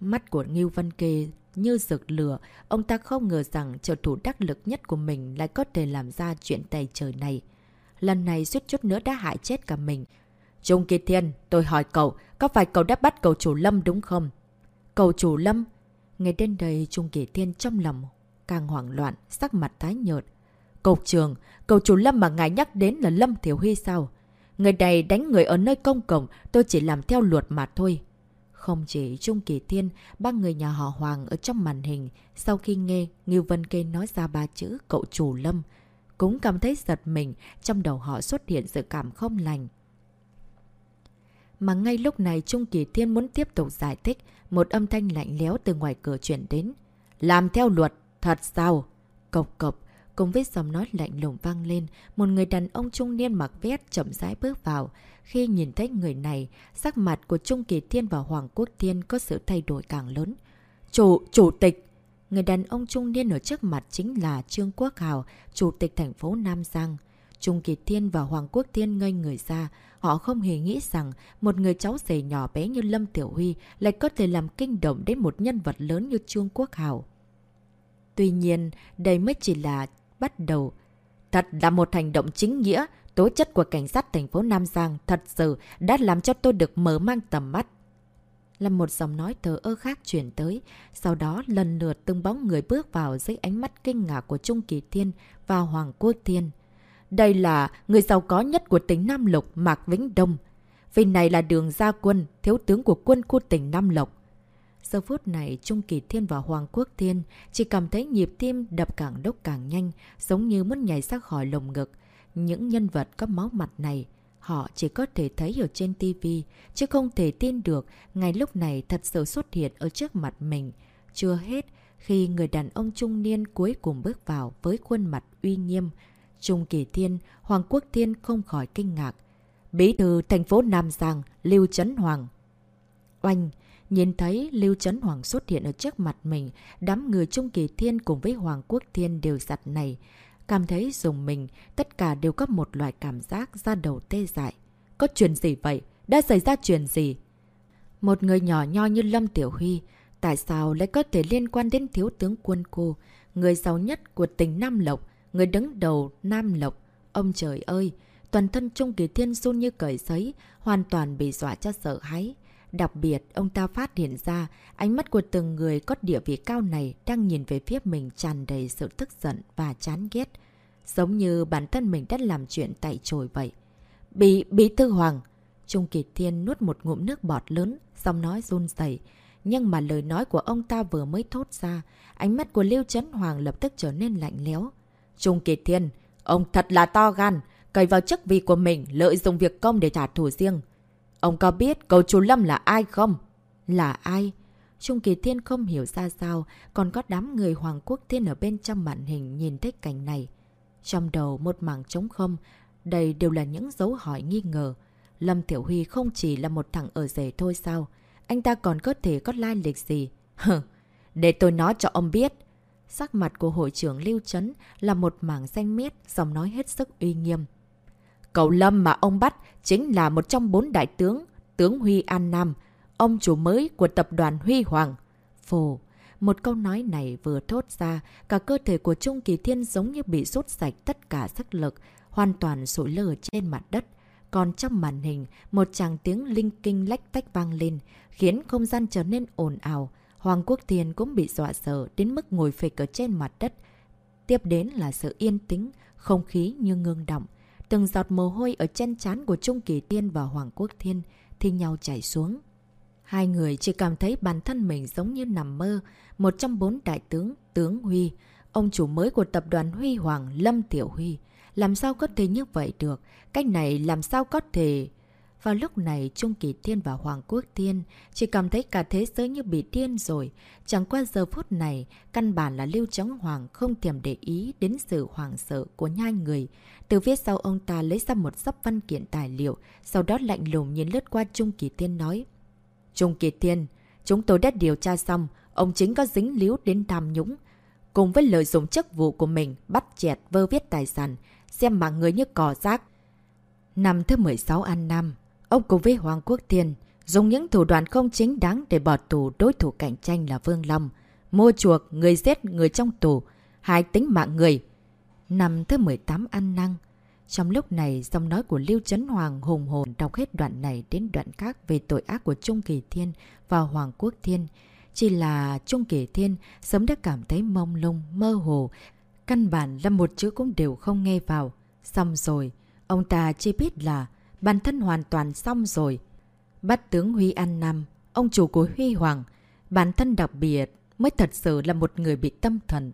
Mắt của Ngưu Văn Kê như rực lửa, ông ta không ngờ rằng trợ thủ đắc lực nhất của mình lại có thể làm ra chuyện tày trời này. Lần này suýt chút nữa đã hại chết cả mình. Trung Kỳ Thiên, tôi hỏi cậu, có phải cậu đã bắt cậu chủ Lâm đúng không? Cậu chủ Lâm? Ngay đến đây Trung Kỳ Thiên trong lòng càng hoảng loạn, sắc mặt tái nhợt. Cục trường, cậu chủ Lâm mà ngài nhắc đến là Lâm Thiểu Huy sao? Người này đánh người ở nơi công cộng, tôi chỉ làm theo luật mà thôi. Không chỉ Trung Kỳ Thiên, ba người nhà họ Hoàng ở trong màn hình, sau khi nghe Ngưu Vân Kê nói ra ba chữ cậu chủ Lâm, cũng cảm thấy giật mình, trong đầu họ xuất hiện sự cảm không lành. Mà ngay lúc này Trung Kỳ Thiên muốn tiếp tục giải thích, một âm thanh lạnh léo từ ngoài cửa chuyển đến. Làm theo luật, thật sao? Cộc cộc, cùng với giọng nói lạnh lùng vang lên, một người đàn ông trung niên mặc vest chậm rãi bước vào. Khi nhìn thấy người này, sắc mặt của Trung Kỳ Thiên và Hoàng Quốc Thiên có sự thay đổi càng lớn. Chủ, chủ tịch! Người đàn ông trung niên ở trước mặt chính là Trương Quốc Hào, chủ tịch thành phố Nam Giang. Trung Kỳ Thiên và Hoàng Quốc Thiên ngây người ra, họ không hề nghĩ rằng một người cháu rể nhỏ bé như Lâm Tiểu Huy lại có thể làm kinh động đến một nhân vật lớn như Trương Quốc Hào. Tuy nhiên, đây mới chỉ là bắt đầu. Thật là một hành động chính nghĩa, tố chất của cảnh sát thành phố Nam Giang thật sự đã làm cho tôi được mở mang tầm mắt. Là một giọng nói thờ ơ khác chuyển tới, sau đó lần lượt từng bóng người bước vào dưới ánh mắt kinh ngạc của Trung Kỳ Thiên và Hoàng Quốc Thiên. Đây là người giàu có nhất của tỉnh Nam Lộc, Mạc Vĩnh Đông. Vì này là đường gia quân, thiếu tướng của quân khu tỉnh Nam Lộc. Giờ phút này, Trung Kỳ Thiên và Hoàng Quốc Thiên chỉ cảm thấy nhịp tim đập càng đốc càng nhanh, giống như muốn nhảy ra khỏi lồng ngực. Những nhân vật có máu mặt này, họ chỉ có thể thấy ở trên TV, chứ không thể tin được ngay lúc này thật sự xuất hiện ở trước mặt mình. Chưa hết, khi người đàn ông trung niên cuối cùng bước vào với khuôn mặt uy nghiêm, Trung Kỳ Thiên, Hoàng Quốc Thiên không khỏi kinh ngạc. Bí thư thành phố Nam Giang, Lưu Trấn Hoàng. Oanh, nhìn thấy Lưu Trấn Hoàng xuất hiện ở trước mặt mình, đám người Trung Kỳ Thiên cùng với Hoàng Quốc Thiên đều giặt này. Cảm thấy dùng mình, tất cả đều có một loại cảm giác ra đầu tê dại. Có chuyện gì vậy? Đã xảy ra chuyện gì? Một người nhỏ nho như Lâm Tiểu Huy, tại sao lại có thể liên quan đến thiếu tướng quân cô, người giàu nhất của tỉnh Nam Lộc, người đứng đầu Nam Lộc. Ông trời ơi! Toàn thân Trung Kỳ Thiên run như cởi giấy, hoàn toàn bị dọa cho sợ hãi. Đặc biệt, ông ta phát hiện ra, ánh mắt của từng người có địa vị cao này đang nhìn về phía mình tràn đầy sự tức giận và chán ghét. Giống như bản thân mình đã làm chuyện tại trồi vậy. Bị, bị tư hoàng! Trung Kỳ Thiên nuốt một ngụm nước bọt lớn, xong nói run dày. Nhưng mà lời nói của ông ta vừa mới thốt ra, ánh mắt của Lưu Trấn Hoàng lập tức trở nên lạnh lẽo. Trung Kiệt Thiên, ông thật là to gan, cầy vào chức vị của mình lợi dụng việc công để trả thù riêng. Ông có biết cầu chú Lâm là ai không? Là ai? Trung Kỳ Thiên không hiểu ra sao, còn có đám người Hoàng Quốc Thiên ở bên trong màn hình nhìn thấy cảnh này. Trong đầu một mảng trống không, đây đều là những dấu hỏi nghi ngờ. Lâm Tiểu Huy không chỉ là một thằng ở rể thôi sao? Anh ta còn có thể có lai lịch gì? Hừ, để tôi nói cho ông biết. Sắc mặt của hội trưởng Lưu Trấn là một mảng xanh miết, giọng nói hết sức uy nghiêm. Cậu Lâm mà ông bắt chính là một trong bốn đại tướng, tướng Huy An Nam, ông chủ mới của tập đoàn Huy Hoàng. Phổ, một câu nói này vừa thốt ra, cả cơ thể của Trung Kỳ Thiên giống như bị rút sạch tất cả sức lực, hoàn toàn sụi lờ trên mặt đất. Còn trong màn hình, một chàng tiếng linh kinh lách tách vang lên, khiến không gian trở nên ồn ào. Hoàng Quốc Thiên cũng bị dọa sợ đến mức ngồi phịch ở trên mặt đất. Tiếp đến là sự yên tĩnh, không khí như ngưng động. Từng giọt mồ hôi ở chân chán của Trung Kỳ Tiên và Hoàng Quốc Thiên thi nhau chảy xuống. Hai người chỉ cảm thấy bản thân mình giống như nằm mơ. Một trong bốn đại tướng, tướng Huy, ông chủ mới của tập đoàn Huy Hoàng Lâm Tiểu Huy. Làm sao có thể như vậy được? Cách này làm sao có thể... Vào lúc này, Trung Kỳ Thiên và Hoàng Quốc Thiên chỉ cảm thấy cả thế giới như bị điên rồi. Chẳng qua giờ phút này, căn bản là Lưu Trống Hoàng không thèm để ý đến sự hoàng sợ của nhai người. Từ phía sau ông ta lấy ra một sắp văn kiện tài liệu, sau đó lạnh lùng nhìn lướt qua Trung Kỳ Thiên nói. Trung Kỳ Thiên, chúng tôi đã điều tra xong, ông chính có dính líu đến tham nhũng. Cùng với lợi dụng chức vụ của mình bắt chẹt vơ viết tài sản, xem mạng người như cỏ rác. Năm thứ 16 An Nam, ông cùng với Hoàng Quốc Thiên dùng những thủ đoạn không chính đáng để bỏ tù đối thủ cạnh tranh là Vương Long, mua chuộc người giết người trong tù, hại tính mạng người. Năm thứ 18 ăn Năng, trong lúc này, giọng nói của Lưu Trấn Hoàng hùng hồn đọc hết đoạn này đến đoạn khác về tội ác của Trung Kỳ Thiên và Hoàng Quốc Thiên. Chỉ là Trung Kỳ Thiên sớm đã cảm thấy mông lung, mơ hồ, căn bản là một chữ cũng đều không nghe vào. Xong rồi, ông ta chỉ biết là bản thân hoàn toàn xong rồi. Bắt tướng Huy An Nam, ông chủ của Huy Hoàng, bản thân đặc biệt mới thật sự là một người bị tâm thần.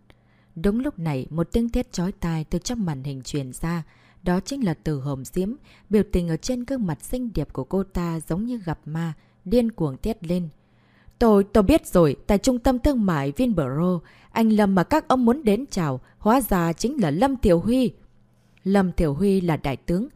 Đúng lúc này, một tiếng thét chói tai từ trong màn hình truyền ra, đó chính là từ hồng diễm, biểu tình ở trên gương mặt xinh đẹp của cô ta giống như gặp ma, điên cuồng thét lên. Tôi, tôi biết rồi, tại trung tâm thương mại Vinbro, anh Lâm mà các ông muốn đến chào, hóa ra chính là Lâm Tiểu Huy. Lâm Tiểu Huy là đại tướng,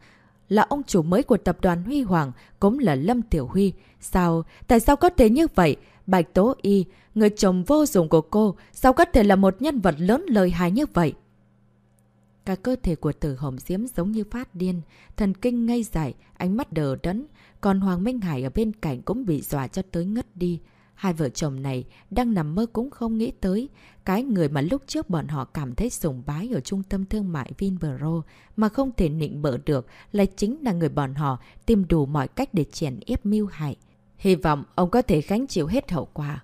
là ông chủ mới của tập đoàn Huy Hoàng, cũng là Lâm Tiểu Huy. Sao? Tại sao có thể như vậy? Bạch Tố Y, người chồng vô dụng của cô, sao có thể là một nhân vật lớn lời hài như vậy? Cả cơ thể của tử hồng diễm giống như phát điên, thần kinh ngây dại, ánh mắt đờ đẫn, còn Hoàng Minh Hải ở bên cạnh cũng bị dọa cho tới ngất đi. Hai vợ chồng này đang nằm mơ cũng không nghĩ tới, cái người mà lúc trước bọn họ cảm thấy sùng bái ở trung tâm thương mại Vinbro mà không thể nịnh bỡ được lại chính là người bọn họ tìm đủ mọi cách để chèn ép mưu hại. Hy vọng ông có thể gánh chịu hết hậu quả.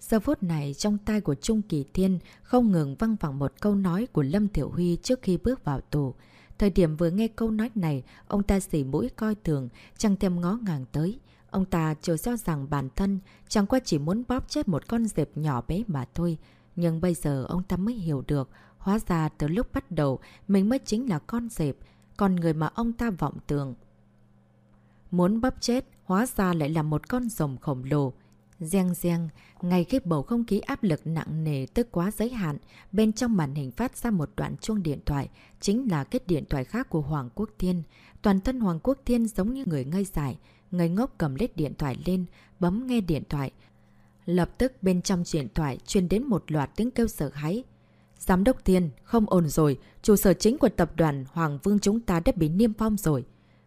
Giờ phút này trong tay của Trung Kỳ Thiên không ngừng văng vẳng một câu nói của Lâm Tiểu Huy trước khi bước vào tù. Thời điểm vừa nghe câu nói này, ông ta xỉ mũi coi thường, chẳng thèm ngó ngàng tới. Ông ta chưa cho rằng bản thân chẳng qua chỉ muốn bóp chết một con dẹp nhỏ bé mà thôi. Nhưng bây giờ ông ta mới hiểu được, hóa ra từ lúc bắt đầu mình mới chính là con dẹp, con người mà ông ta vọng tưởng. Muốn bóp chết, hóa ra lại là một con rồng khổng lồ. Giang giang, ngay khi bầu không khí áp lực nặng nề tới quá giới hạn, bên trong màn hình phát ra một đoạn chuông điện thoại, chính là kết điện thoại khác của Hoàng Quốc Thiên. Toàn thân Hoàng Quốc Thiên giống như người ngây dại, ngây ngốc cầm lết điện thoại lên, bấm nghe điện thoại. Lập tức bên trong điện thoại truyền đến một loạt tiếng kêu sợ hãi. Giám đốc Thiên, không ổn rồi, trụ sở chính của tập đoàn Hoàng Vương chúng ta đã bị niêm phong rồi.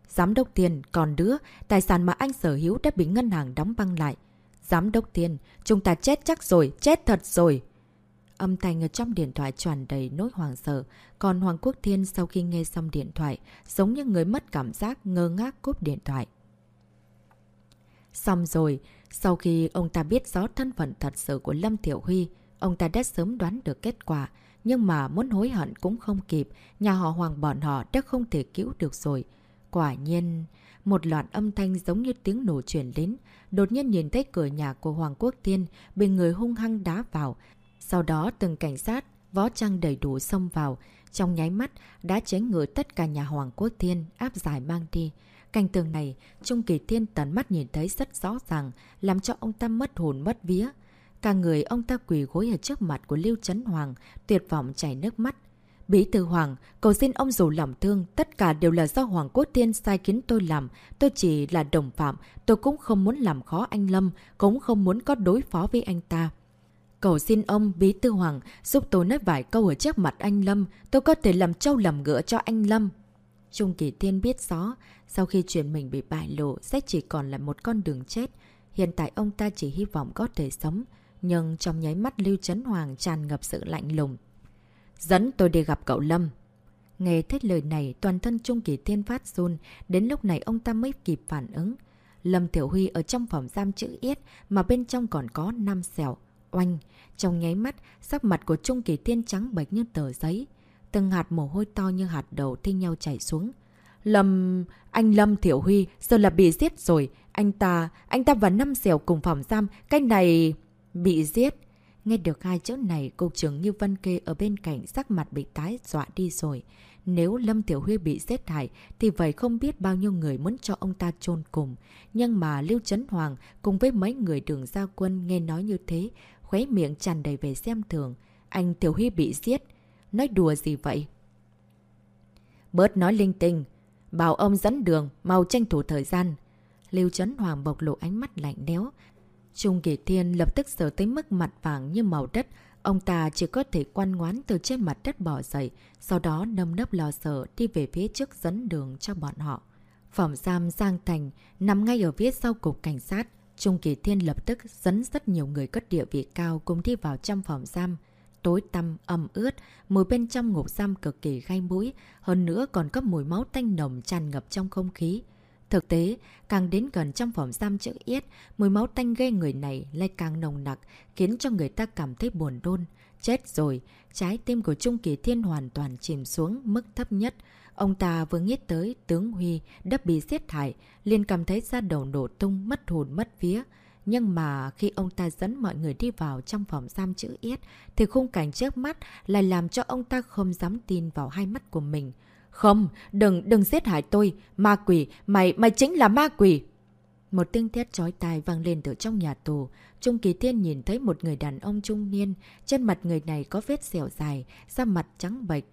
Giám đốc Thiên, còn đứa, tài sản mà anh sở hữu đã bị ngân hàng đóng băng lại. Giám đốc Thiên, chúng ta chết chắc rồi, chết thật rồi. Âm thanh ở trong điện thoại tràn đầy nỗi hoàng sợ. Còn Hoàng Quốc Thiên sau khi nghe xong điện thoại, giống như người mất cảm giác ngơ ngác cúp điện thoại. Xong rồi, sau khi ông ta biết rõ thân phận thật sự của Lâm Tiểu Huy, ông ta đã sớm đoán được kết quả. Nhưng mà muốn hối hận cũng không kịp, nhà họ Hoàng bọn họ đã không thể cứu được rồi. Quả nhiên, một loạt âm thanh giống như tiếng nổ chuyển đến. Đột nhiên nhìn thấy cửa nhà của Hoàng Quốc Thiên bị người hung hăng đá vào. Sau đó từng cảnh sát, võ trang đầy đủ xông vào. Trong nháy mắt, đã chế ngự tất cả nhà Hoàng Quốc Thiên áp giải mang đi. Cảnh tường này, Trung Kỳ Thiên tận mắt nhìn thấy rất rõ ràng, làm cho ông ta mất hồn mất vía. Cả người ông ta quỳ gối ở trước mặt của Lưu Trấn Hoàng, tuyệt vọng chảy nước mắt. Bí thư Hoàng, cầu xin ông dù lòng thương, tất cả đều là do Hoàng Quốc Thiên sai khiến tôi làm. Tôi chỉ là đồng phạm, tôi cũng không muốn làm khó anh Lâm, cũng không muốn có đối phó với anh ta. Cầu xin ông, Bí thư Hoàng, giúp tôi nói vài câu ở trước mặt anh Lâm, tôi có thể làm trâu làm ngựa cho anh Lâm. Trung Kỳ Thiên biết rõ, sau khi chuyện mình bị bại lộ sẽ chỉ còn là một con đường chết. Hiện tại ông ta chỉ hy vọng có thể sống, nhưng trong nháy mắt Lưu Trấn Hoàng tràn ngập sự lạnh lùng. Dẫn tôi đi gặp cậu Lâm. Nghe thấy lời này, toàn thân Trung Kỳ Thiên phát run, đến lúc này ông ta mới kịp phản ứng. Lâm Tiểu Huy ở trong phòng giam chữ yết mà bên trong còn có 5 sẹo. Oanh! Trong nháy mắt, sắc mặt của Trung Kỳ Thiên trắng bệch như tờ giấy. Từng hạt mồ hôi to như hạt đầu thi nhau chảy xuống. Lâm... Anh Lâm Thiểu Huy giờ là bị giết rồi. Anh ta... Anh ta và năm dẻo cùng phòng giam. Cái này... Bị giết. Nghe được hai chữ này, cục trưởng như Vân Kê ở bên cạnh sắc mặt bị tái dọa đi rồi. Nếu Lâm Tiểu Huy bị giết hại, thì vậy không biết bao nhiêu người muốn cho ông ta chôn cùng. Nhưng mà Lưu Trấn Hoàng cùng với mấy người đường gia quân nghe nói như thế, khuấy miệng tràn đầy về xem thường. Anh Tiểu Huy bị giết. Nói đùa gì vậy? Bớt nói linh tinh. Bảo ông dẫn đường, mau tranh thủ thời gian. Lưu Trấn Hoàng bộc lộ ánh mắt lạnh đéo. Trung Kỳ Thiên lập tức sở tới mức mặt vàng như màu đất. Ông ta chỉ có thể quan ngoán từ trên mặt đất bỏ dậy, sau đó nâm nấp lo sợ đi về phía trước dẫn đường cho bọn họ. Phòng giam Giang Thành nằm ngay ở phía sau cục cảnh sát. Trung Kỳ Thiên lập tức dẫn rất nhiều người cất địa vị cao cùng đi vào trong phòng giam tối tăm, ẩm ướt, mùi bên trong ngục giam cực kỳ gai mũi, hơn nữa còn có mùi máu tanh nồng tràn ngập trong không khí. Thực tế, càng đến gần trong phòng giam chữ yết, mùi máu tanh gây người này lại càng nồng nặc, khiến cho người ta cảm thấy buồn đôn. Chết rồi, trái tim của Trung Kỳ Thiên hoàn toàn chìm xuống mức thấp nhất. Ông ta vừa nghĩ tới tướng Huy đã bị giết hại, liền cảm thấy ra đầu nổ tung, mất hồn mất vía. Nhưng mà khi ông ta dẫn mọi người đi vào trong phòng giam chữ yết, thì khung cảnh trước mắt lại làm cho ông ta không dám tin vào hai mắt của mình. Không, đừng, đừng giết hại tôi. Ma quỷ, mày, mày chính là ma quỷ. Một tiếng thét chói tai vang lên từ trong nhà tù. Trung Kỳ Thiên nhìn thấy một người đàn ông trung niên. Trên mặt người này có vết xẻo dài, da mặt trắng bệch.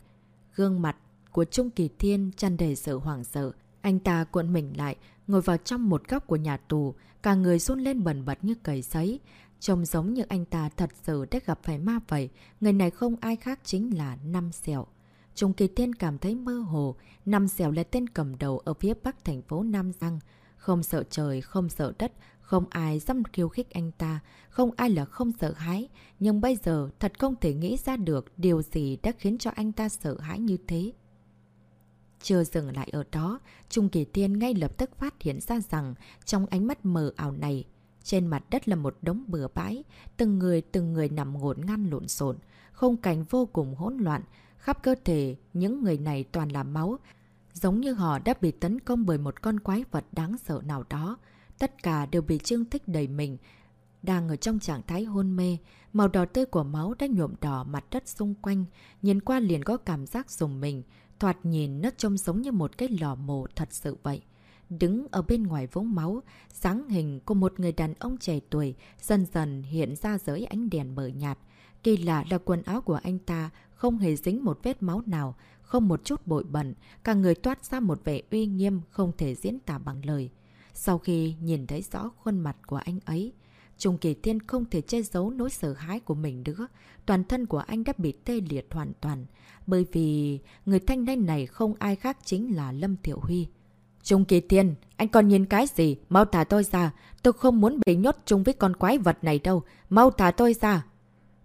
Gương mặt của Trung Kỳ Thiên chăn đầy sự hoảng sợ. Anh ta cuộn mình lại, ngồi vào trong một góc của nhà tù. Cả người run lên bẩn bật như cầy sấy. Trông giống như anh ta thật sự đã gặp phải ma vậy. Người này không ai khác chính là Năm Sẹo. Trung Kỳ Thiên cảm thấy mơ hồ. Năm Sẹo là tên cầm đầu ở phía bắc thành phố Nam Giang. Không sợ trời, không sợ đất, không ai dám khiêu khích anh ta, không ai là không sợ hãi. Nhưng bây giờ thật không thể nghĩ ra được điều gì đã khiến cho anh ta sợ hãi như thế. Chưa dừng lại ở đó, Trung Kỳ Thiên ngay lập tức phát hiện ra rằng trong ánh mắt mờ ảo này, trên mặt đất là một đống bừa bãi, từng người từng người nằm ngổn ngăn lộn xộn, không cảnh vô cùng hỗn loạn, khắp cơ thể những người này toàn là máu, giống như họ đã bị tấn công bởi một con quái vật đáng sợ nào đó. Tất cả đều bị trương thích đầy mình, đang ở trong trạng thái hôn mê, màu đỏ tươi của máu đã nhuộm đỏ mặt đất xung quanh, nhìn qua liền có cảm giác dùng mình, Thoạt nhìn nó trông giống như một cái lò mổ thật sự vậy. Đứng ở bên ngoài vũng máu, sáng hình của một người đàn ông trẻ tuổi dần dần hiện ra dưới ánh đèn mờ nhạt. Kỳ lạ là quần áo của anh ta không hề dính một vết máu nào, không một chút bội bẩn, cả người toát ra một vẻ uy nghiêm không thể diễn tả bằng lời. Sau khi nhìn thấy rõ khuôn mặt của anh ấy, Trung Kỳ Thiên không thể che giấu nỗi sợ hãi của mình nữa. Toàn thân của anh đã bị tê liệt hoàn toàn. Bởi vì người thanh niên này không ai khác chính là Lâm Thiệu Huy. Trung Kỳ Thiên, anh còn nhìn cái gì? Mau thả tôi ra. Tôi không muốn bị nhốt chung với con quái vật này đâu. Mau thả tôi ra.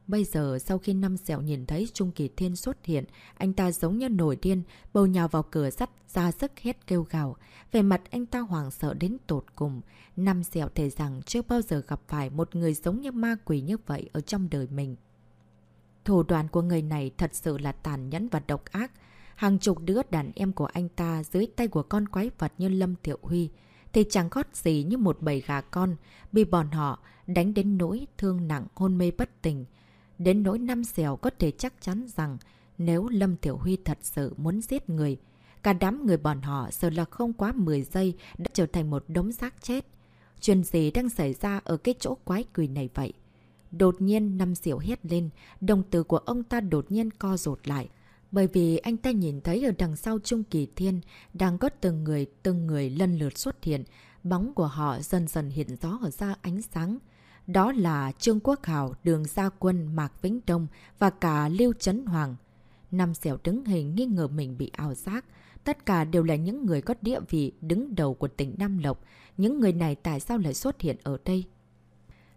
Bây giờ sau khi năm sẹo nhìn thấy Trung Kỳ Thiên xuất hiện, anh ta giống như nổi điên, bầu nhào vào cửa sắt, ra sức hét kêu gào. Về mặt anh ta hoảng sợ đến tột cùng. Năm sẹo thề rằng chưa bao giờ gặp phải một người giống như ma quỷ như vậy ở trong đời mình. Thủ đoạn của người này thật sự là tàn nhẫn và độc ác. hàng chục đứa đàn em của anh ta dưới tay của con quái vật như Lâm thiệu Huy, thì chẳng gót gì như một bầy gà con, bị bọn họ đánh đến nỗi thương nặng hôn mê bất tỉnh. Đến nỗi năm xèo có thể chắc chắn rằng nếu Lâm Tiểu Huy thật sự muốn giết người, cả đám người bọn họ sợ là không quá 10 giây đã trở thành một đống xác chết. Chuyện gì đang xảy ra ở cái chỗ quái quỷ này vậy? Đột nhiên năm xỉu hét lên, đồng tử của ông ta đột nhiên co rột lại. Bởi vì anh ta nhìn thấy ở đằng sau Trung Kỳ Thiên đang có từng người từng người lần lượt xuất hiện, bóng của họ dần dần hiện rõ ở ra ánh sáng. Đó là Trương Quốc Hảo, Đường Gia Quân, Mạc Vĩnh Đông và cả Lưu Trấn Hoàng. Năm xẻo đứng hình nghi ngờ mình bị ảo giác. Tất cả đều là những người có địa vị đứng đầu của tỉnh Nam Lộc. Những người này tại sao lại xuất hiện ở đây?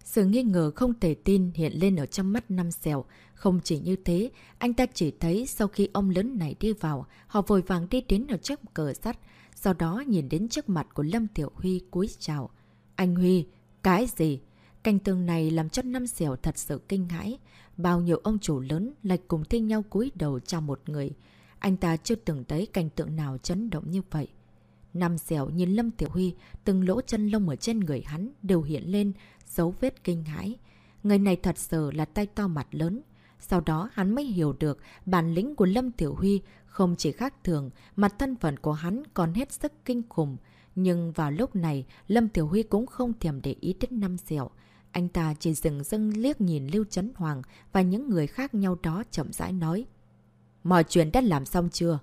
Sự nghi ngờ không thể tin hiện lên ở trong mắt năm xèo. Không chỉ như thế, anh ta chỉ thấy sau khi ông lớn này đi vào, họ vội vàng đi đến ở trước cờ sắt, sau đó nhìn đến trước mặt của Lâm Tiểu Huy cúi chào. Anh Huy, cái gì? Canh tương này làm cho năm xẻo thật sự kinh hãi. Bao nhiêu ông chủ lớn lại cùng thi nhau cúi đầu cho một người. Anh ta chưa từng thấy cảnh tượng nào chấn động như vậy. Năm xẻo nhìn Lâm Tiểu Huy, từng lỗ chân lông ở trên người hắn đều hiện lên dấu vết kinh hãi. Người này thật sự là tay to mặt lớn. Sau đó hắn mới hiểu được bản lĩnh của Lâm Tiểu Huy không chỉ khác thường, mà thân phận của hắn còn hết sức kinh khủng. Nhưng vào lúc này, Lâm Tiểu Huy cũng không thèm để ý đến năm xẻo. Anh ta chỉ dừng dưng liếc nhìn Lưu Trấn Hoàng và những người khác nhau đó chậm rãi nói. Mọi chuyện đã làm xong chưa?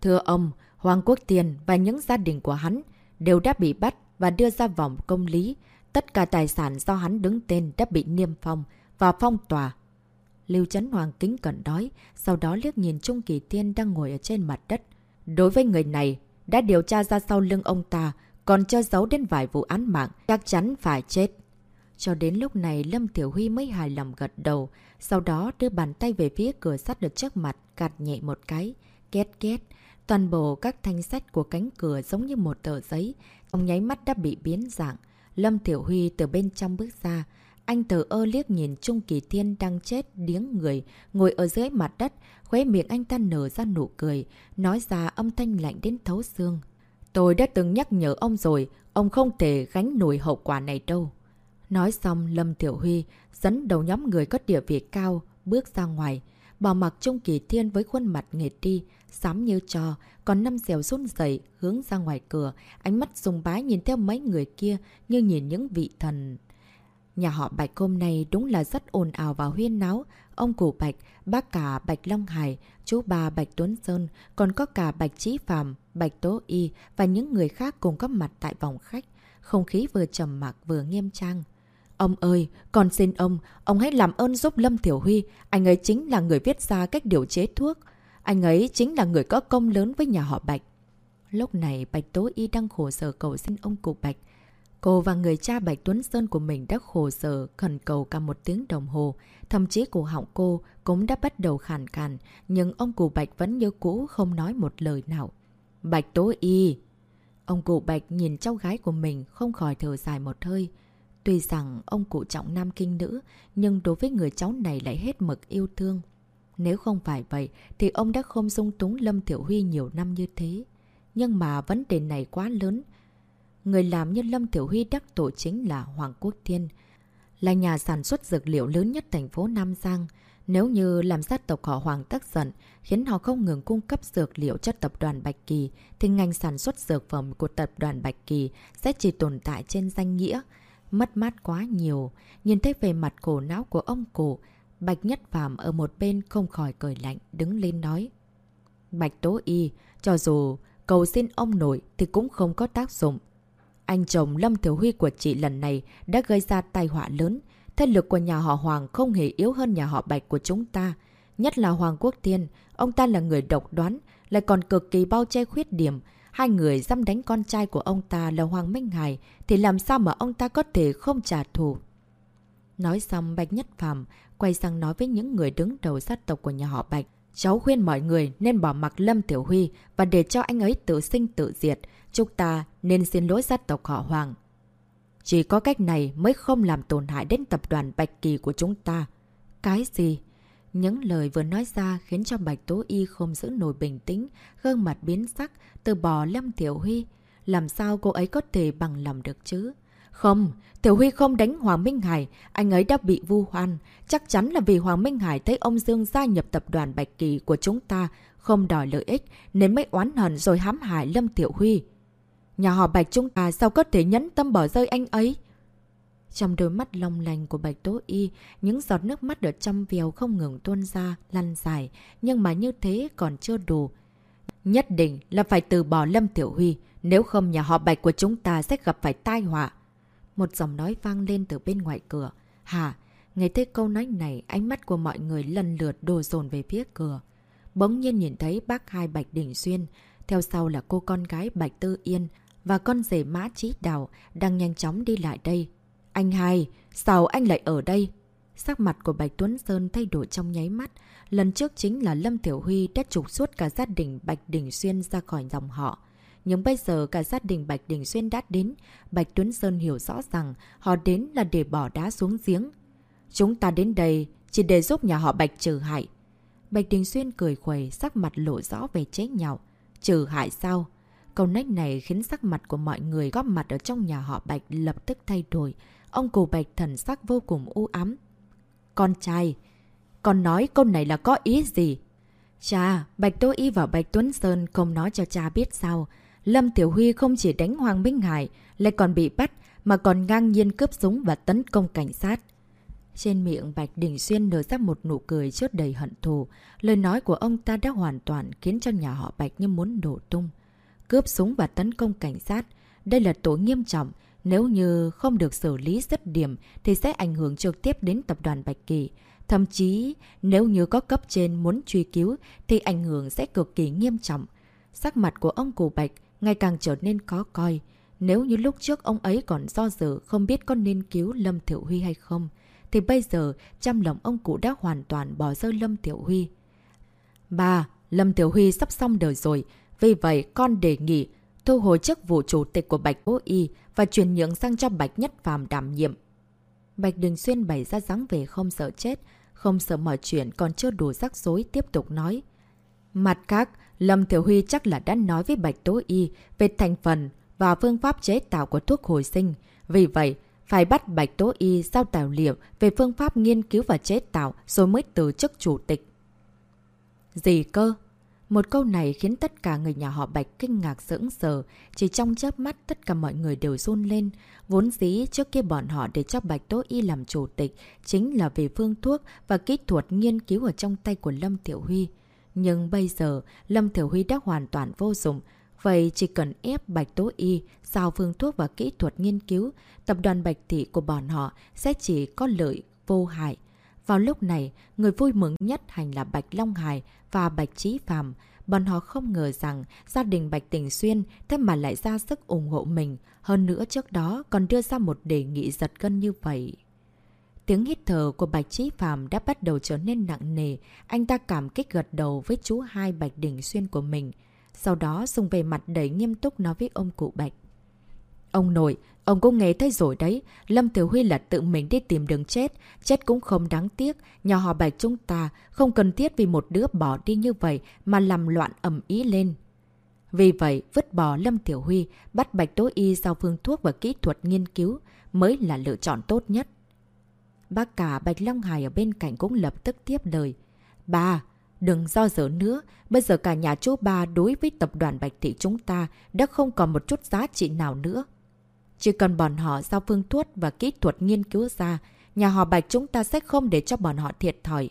Thưa ông, Hoàng Quốc Tiền và những gia đình của hắn đều đã bị bắt và đưa ra vòng công lý. Tất cả tài sản do hắn đứng tên đã bị niêm phong và phong tỏa. Lưu Trấn Hoàng kính cẩn đói, sau đó liếc nhìn Trung Kỳ Tiên đang ngồi ở trên mặt đất. Đối với người này, đã điều tra ra sau lưng ông ta, còn cho giấu đến vài vụ án mạng, chắc chắn phải chết. Cho đến lúc này Lâm Tiểu Huy mới hài lòng gật đầu, sau đó đưa bàn tay về phía cửa sắt được trước mặt, gạt nhẹ một cái, két két. Toàn bộ các thanh sách của cánh cửa giống như một tờ giấy, ông nháy mắt đã bị biến dạng. Lâm Tiểu Huy từ bên trong bước ra, anh tờ ơ liếc nhìn Trung Kỳ Thiên đang chết điếng người, ngồi ở dưới mặt đất, khóe miệng anh ta nở ra nụ cười, nói ra âm thanh lạnh đến thấu xương. Tôi đã từng nhắc nhở ông rồi, ông không thể gánh nổi hậu quả này đâu. Nói xong, Lâm Tiểu Huy dẫn đầu nhóm người có địa vị cao, bước ra ngoài. Bỏ mặc Trung Kỳ Thiên với khuôn mặt nghệt đi, sám như trò, còn năm dẻo run dậy, hướng ra ngoài cửa, ánh mắt dùng bái nhìn theo mấy người kia như nhìn những vị thần. Nhà họ Bạch hôm nay đúng là rất ồn ào và huyên náo. Ông cụ Bạch, bác cả Bạch Long Hải, chú bà Bạch Tuấn Sơn, còn có cả Bạch Trí Phạm, Bạch Tố Y và những người khác cùng có mặt tại vòng khách. Không khí vừa trầm mặc vừa nghiêm trang. Ông ơi, con xin ông, ông hãy làm ơn giúp Lâm Thiểu Huy. Anh ấy chính là người viết ra cách điều chế thuốc. Anh ấy chính là người có công lớn với nhà họ Bạch. Lúc này Bạch Tố Y đang khổ sở cầu xin ông cụ Bạch. Cô và người cha Bạch Tuấn Sơn của mình đã khổ sở khẩn cầu cả một tiếng đồng hồ. Thậm chí cổ họng cô cũng đã bắt đầu khàn khàn, nhưng ông cụ Bạch vẫn như cũ không nói một lời nào. Bạch Tố Y! Ông cụ Bạch nhìn cháu gái của mình không khỏi thở dài một hơi. Tuy rằng ông cụ trọng nam kinh nữ, nhưng đối với người cháu này lại hết mực yêu thương. Nếu không phải vậy, thì ông đã không dung túng Lâm Tiểu Huy nhiều năm như thế. Nhưng mà vấn đề này quá lớn. Người làm như Lâm Tiểu Huy đắc tổ chính là Hoàng Quốc Thiên, là nhà sản xuất dược liệu lớn nhất thành phố Nam Giang. Nếu như làm sát tộc họ Hoàng tức giận, khiến họ không ngừng cung cấp dược liệu cho tập đoàn Bạch Kỳ, thì ngành sản xuất dược phẩm của tập đoàn Bạch Kỳ sẽ chỉ tồn tại trên danh nghĩa, Mất mát quá nhiều, nhìn thấy về mặt cổ não của ông cụ, Bạch Nhất Phạm ở một bên không khỏi cười lạnh, đứng lên nói. Bạch Tố Y, cho dù cầu xin ông nội thì cũng không có tác dụng. Anh chồng Lâm Thiểu Huy của chị lần này đã gây ra tai họa lớn. Thế lực của nhà họ Hoàng không hề yếu hơn nhà họ Bạch của chúng ta. Nhất là Hoàng Quốc Thiên, ông ta là người độc đoán, lại còn cực kỳ bao che khuyết điểm, hai người dám đánh con trai của ông ta là Hoàng Minh Hải, thì làm sao mà ông ta có thể không trả thù? Nói xong Bạch Nhất Phạm quay sang nói với những người đứng đầu sát tộc của nhà họ Bạch. Cháu khuyên mọi người nên bỏ mặc Lâm Tiểu Huy và để cho anh ấy tự sinh tự diệt. Chúng ta nên xin lỗi sát tộc họ Hoàng. Chỉ có cách này mới không làm tổn hại đến tập đoàn Bạch Kỳ của chúng ta. Cái gì? Những lời vừa nói ra khiến cho Bạch Tố Y không giữ nổi bình tĩnh, gương mặt biến sắc, từ bỏ Lâm Tiểu Huy. Làm sao cô ấy có thể bằng lòng được chứ? Không, Tiểu Huy không đánh Hoàng Minh Hải, anh ấy đã bị vu hoan. Chắc chắn là vì Hoàng Minh Hải thấy ông Dương gia nhập tập đoàn Bạch Kỳ của chúng ta, không đòi lợi ích, nên mới oán hận rồi hãm hại Lâm Tiểu Huy. Nhà họ Bạch chúng ta sao có thể nhẫn tâm bỏ rơi anh ấy? Trong đôi mắt long lành của Bạch Tố Y, những giọt nước mắt ở trong vèo không ngừng tuôn ra, lăn dài, nhưng mà như thế còn chưa đủ. Nhất định là phải từ bỏ Lâm Tiểu Huy, nếu không nhà họ Bạch của chúng ta sẽ gặp phải tai họa. Một giọng nói vang lên từ bên ngoài cửa. Hả? Nghe thấy câu nói này, ánh mắt của mọi người lần lượt đổ dồn về phía cửa. Bỗng nhiên nhìn thấy bác hai Bạch Đình Xuyên, theo sau là cô con gái Bạch Tư Yên và con rể Mã Chí Đào đang nhanh chóng đi lại đây. Anh hai, sao anh lại ở đây? Sắc mặt của Bạch Tuấn Sơn thay đổi trong nháy mắt. Lần trước chính là Lâm Tiểu Huy đã trục suốt cả gia đình Bạch Đình Xuyên ra khỏi dòng họ. Nhưng bây giờ cả gia đình Bạch Đình Xuyên đã đến, Bạch Tuấn Sơn hiểu rõ rằng họ đến là để bỏ đá xuống giếng. Chúng ta đến đây chỉ để giúp nhà họ Bạch trừ hại. Bạch Đình Xuyên cười khuầy, sắc mặt lộ rõ về chế nhạo. Trừ hại sao? Câu nách này khiến sắc mặt của mọi người góp mặt ở trong nhà họ Bạch lập tức thay đổi. Ông cụ Bạch thần sắc vô cùng u ám. Con trai, con nói câu này là có ý gì? Cha, Bạch Tô Y và Bạch Tuấn Sơn không nói cho cha biết sao. Lâm Tiểu Huy không chỉ đánh Hoàng Minh Hải, lại còn bị bắt, mà còn ngang nhiên cướp súng và tấn công cảnh sát. Trên miệng Bạch Đình Xuyên nở ra một nụ cười chốt đầy hận thù. Lời nói của ông ta đã hoàn toàn khiến cho nhà họ Bạch như muốn đổ tung. Cướp súng và tấn công cảnh sát. Đây là tội nghiêm trọng. Nếu như không được xử lý dứt điểm thì sẽ ảnh hưởng trực tiếp đến tập đoàn Bạch Kỳ. Thậm chí, nếu như có cấp trên muốn truy cứu thì ảnh hưởng sẽ cực kỳ nghiêm trọng. Sắc mặt của ông cụ Bạch ngày càng trở nên khó coi. Nếu như lúc trước ông ấy còn do dự không biết có nên cứu Lâm Thiệu Huy hay không, thì bây giờ trong lòng ông cụ đã hoàn toàn bỏ rơi Lâm Tiểu Huy. bà Lâm Tiểu Huy sắp xong đời rồi, vì vậy con đề nghị thu hồi chức vụ chủ tịch của Bạch Ô Y và chuyển nhượng sang cho Bạch Nhất Phàm đảm nhiệm. Bạch Đình Xuyên bày ra dáng về không sợ chết, không sợ mọi chuyện còn chưa đủ rắc rối tiếp tục nói. Mặt khác, Lâm Thiểu Huy chắc là đã nói với Bạch Tố Y về thành phần và phương pháp chế tạo của thuốc hồi sinh. Vì vậy, phải bắt Bạch Tố Y giao tài liệu về phương pháp nghiên cứu và chế tạo rồi mới từ chức chủ tịch. Gì cơ? Một câu này khiến tất cả người nhà họ Bạch kinh ngạc sững sờ. Chỉ trong chớp mắt tất cả mọi người đều run lên. Vốn dĩ trước kia bọn họ để cho Bạch Tố Y làm chủ tịch chính là về phương thuốc và kỹ thuật nghiên cứu ở trong tay của Lâm Tiểu Huy. Nhưng bây giờ, Lâm Thiểu Huy đã hoàn toàn vô dụng. Vậy chỉ cần ép Bạch Tố Y, giao phương thuốc và kỹ thuật nghiên cứu, tập đoàn Bạch Thị của bọn họ sẽ chỉ có lợi vô hại. Vào lúc này, người vui mừng nhất hành là Bạch Long Hải và Bạch Trí Phàm Bọn họ không ngờ rằng gia đình Bạch Tình Xuyên thế mà lại ra sức ủng hộ mình. Hơn nữa trước đó còn đưa ra một đề nghị giật cân như vậy. Tiếng hít thở của Bạch Trí Phạm đã bắt đầu trở nên nặng nề. Anh ta cảm kích gật đầu với chú hai Bạch Đình Xuyên của mình. Sau đó dùng về mặt đầy nghiêm túc nói với ông cụ Bạch. Ông nội, ông cũng nghe thấy rồi đấy. Lâm Tiểu Huy là tự mình đi tìm đường chết. Chết cũng không đáng tiếc. Nhà họ Bạch chúng ta không cần thiết vì một đứa bỏ đi như vậy mà làm loạn ẩm ý lên. Vì vậy, vứt bỏ Lâm Tiểu Huy, bắt Bạch Tố Y giao phương thuốc và kỹ thuật nghiên cứu mới là lựa chọn tốt nhất. Bác cả Bạch Long Hải ở bên cạnh cũng lập tức tiếp lời. Bà, đừng do dự nữa. Bây giờ cả nhà chú ba đối với tập đoàn Bạch Thị chúng ta đã không còn một chút giá trị nào nữa. Chỉ cần bọn họ giao phương thuốc và kỹ thuật nghiên cứu ra, nhà họ Bạch chúng ta sẽ không để cho bọn họ thiệt thòi.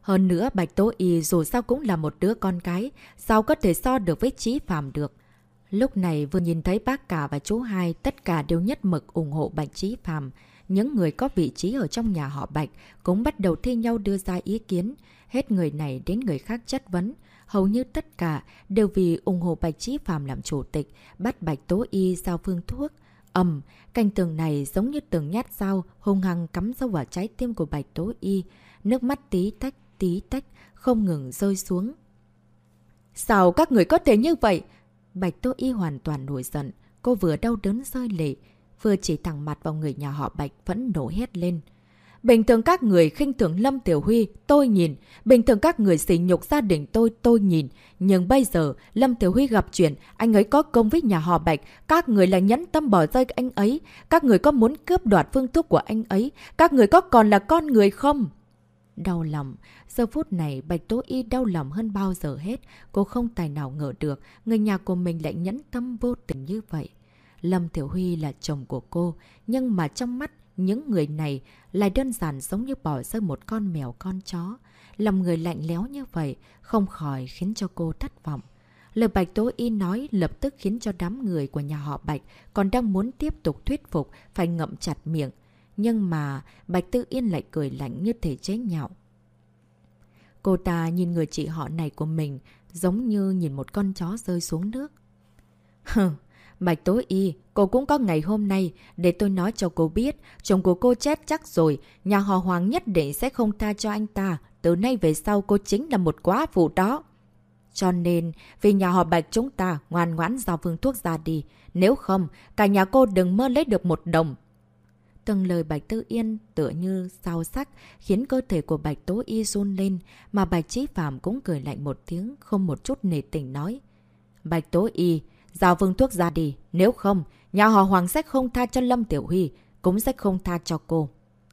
Hơn nữa, Bạch Tố Y dù sao cũng là một đứa con cái, sao có thể so được với Trí Phạm được. Lúc này vừa nhìn thấy bác cả và chú hai tất cả đều nhất mực ủng hộ Bạch Trí Phạm. Những người có vị trí ở trong nhà họ Bạch cũng bắt đầu thi nhau đưa ra ý kiến, hết người này đến người khác chất vấn. Hầu như tất cả đều vì ủng hộ Bạch Trí Phạm làm chủ tịch, bắt Bạch Tố Y giao phương thuốc. Ẩm, canh tường này giống như tường nhát dao, hung hăng cắm sâu vào trái tim của Bạch Tố Y. Nước mắt tí tách, tí tách, không ngừng rơi xuống. Sao các người có thể như vậy? Bạch Tố Y hoàn toàn nổi giận. Cô vừa đau đớn rơi lệ, vừa chỉ thẳng mặt vào người nhà họ Bạch vẫn nổ hét lên. Bình thường các người khinh thường Lâm Tiểu Huy, tôi nhìn. Bình thường các người xỉ nhục gia đình tôi, tôi nhìn. Nhưng bây giờ, Lâm Tiểu Huy gặp chuyện, anh ấy có công với nhà họ Bạch. Các người là nhẫn tâm bỏ rơi anh ấy. Các người có muốn cướp đoạt phương thuốc của anh ấy. Các người có còn là con người không? Đau lòng. Giờ phút này, Bạch Tố Y đau lòng hơn bao giờ hết. Cô không tài nào ngờ được, người nhà của mình lại nhẫn tâm vô tình như vậy. Lâm Tiểu Huy là chồng của cô, nhưng mà trong mắt những người này lại đơn giản giống như bỏ rơi một con mèo con chó. Lòng người lạnh lẽo như vậy, không khỏi khiến cho cô thất vọng. Lời Bạch Tố Y nói lập tức khiến cho đám người của nhà họ Bạch còn đang muốn tiếp tục thuyết phục phải ngậm chặt miệng. Nhưng mà Bạch Tư Yên lại cười lạnh như thể chế nhạo. Cô ta nhìn người chị họ này của mình giống như nhìn một con chó rơi xuống nước. Hừ, Bạch Tố Y, cô cũng có ngày hôm nay, để tôi nói cho cô biết, chồng của cô chết chắc rồi, nhà họ Hoàng nhất định sẽ không tha cho anh ta, từ nay về sau cô chính là một quá phụ đó. Cho nên, vì nhà họ Bạch chúng ta ngoan ngoãn giao phương thuốc ra đi, nếu không, cả nhà cô đừng mơ lấy được một đồng. Từng lời Bạch Tư Yên tựa như sao sắc, khiến cơ thể của Bạch Tố Y run lên, mà Bạch trí Phạm cũng cười lạnh một tiếng, không một chút nề tình nói. Bạch Tố Y, Giao vương thuốc ra đi, nếu không, nhà họ Hoàng sẽ không tha cho Lâm Tiểu Huy, cũng sẽ không tha cho cô.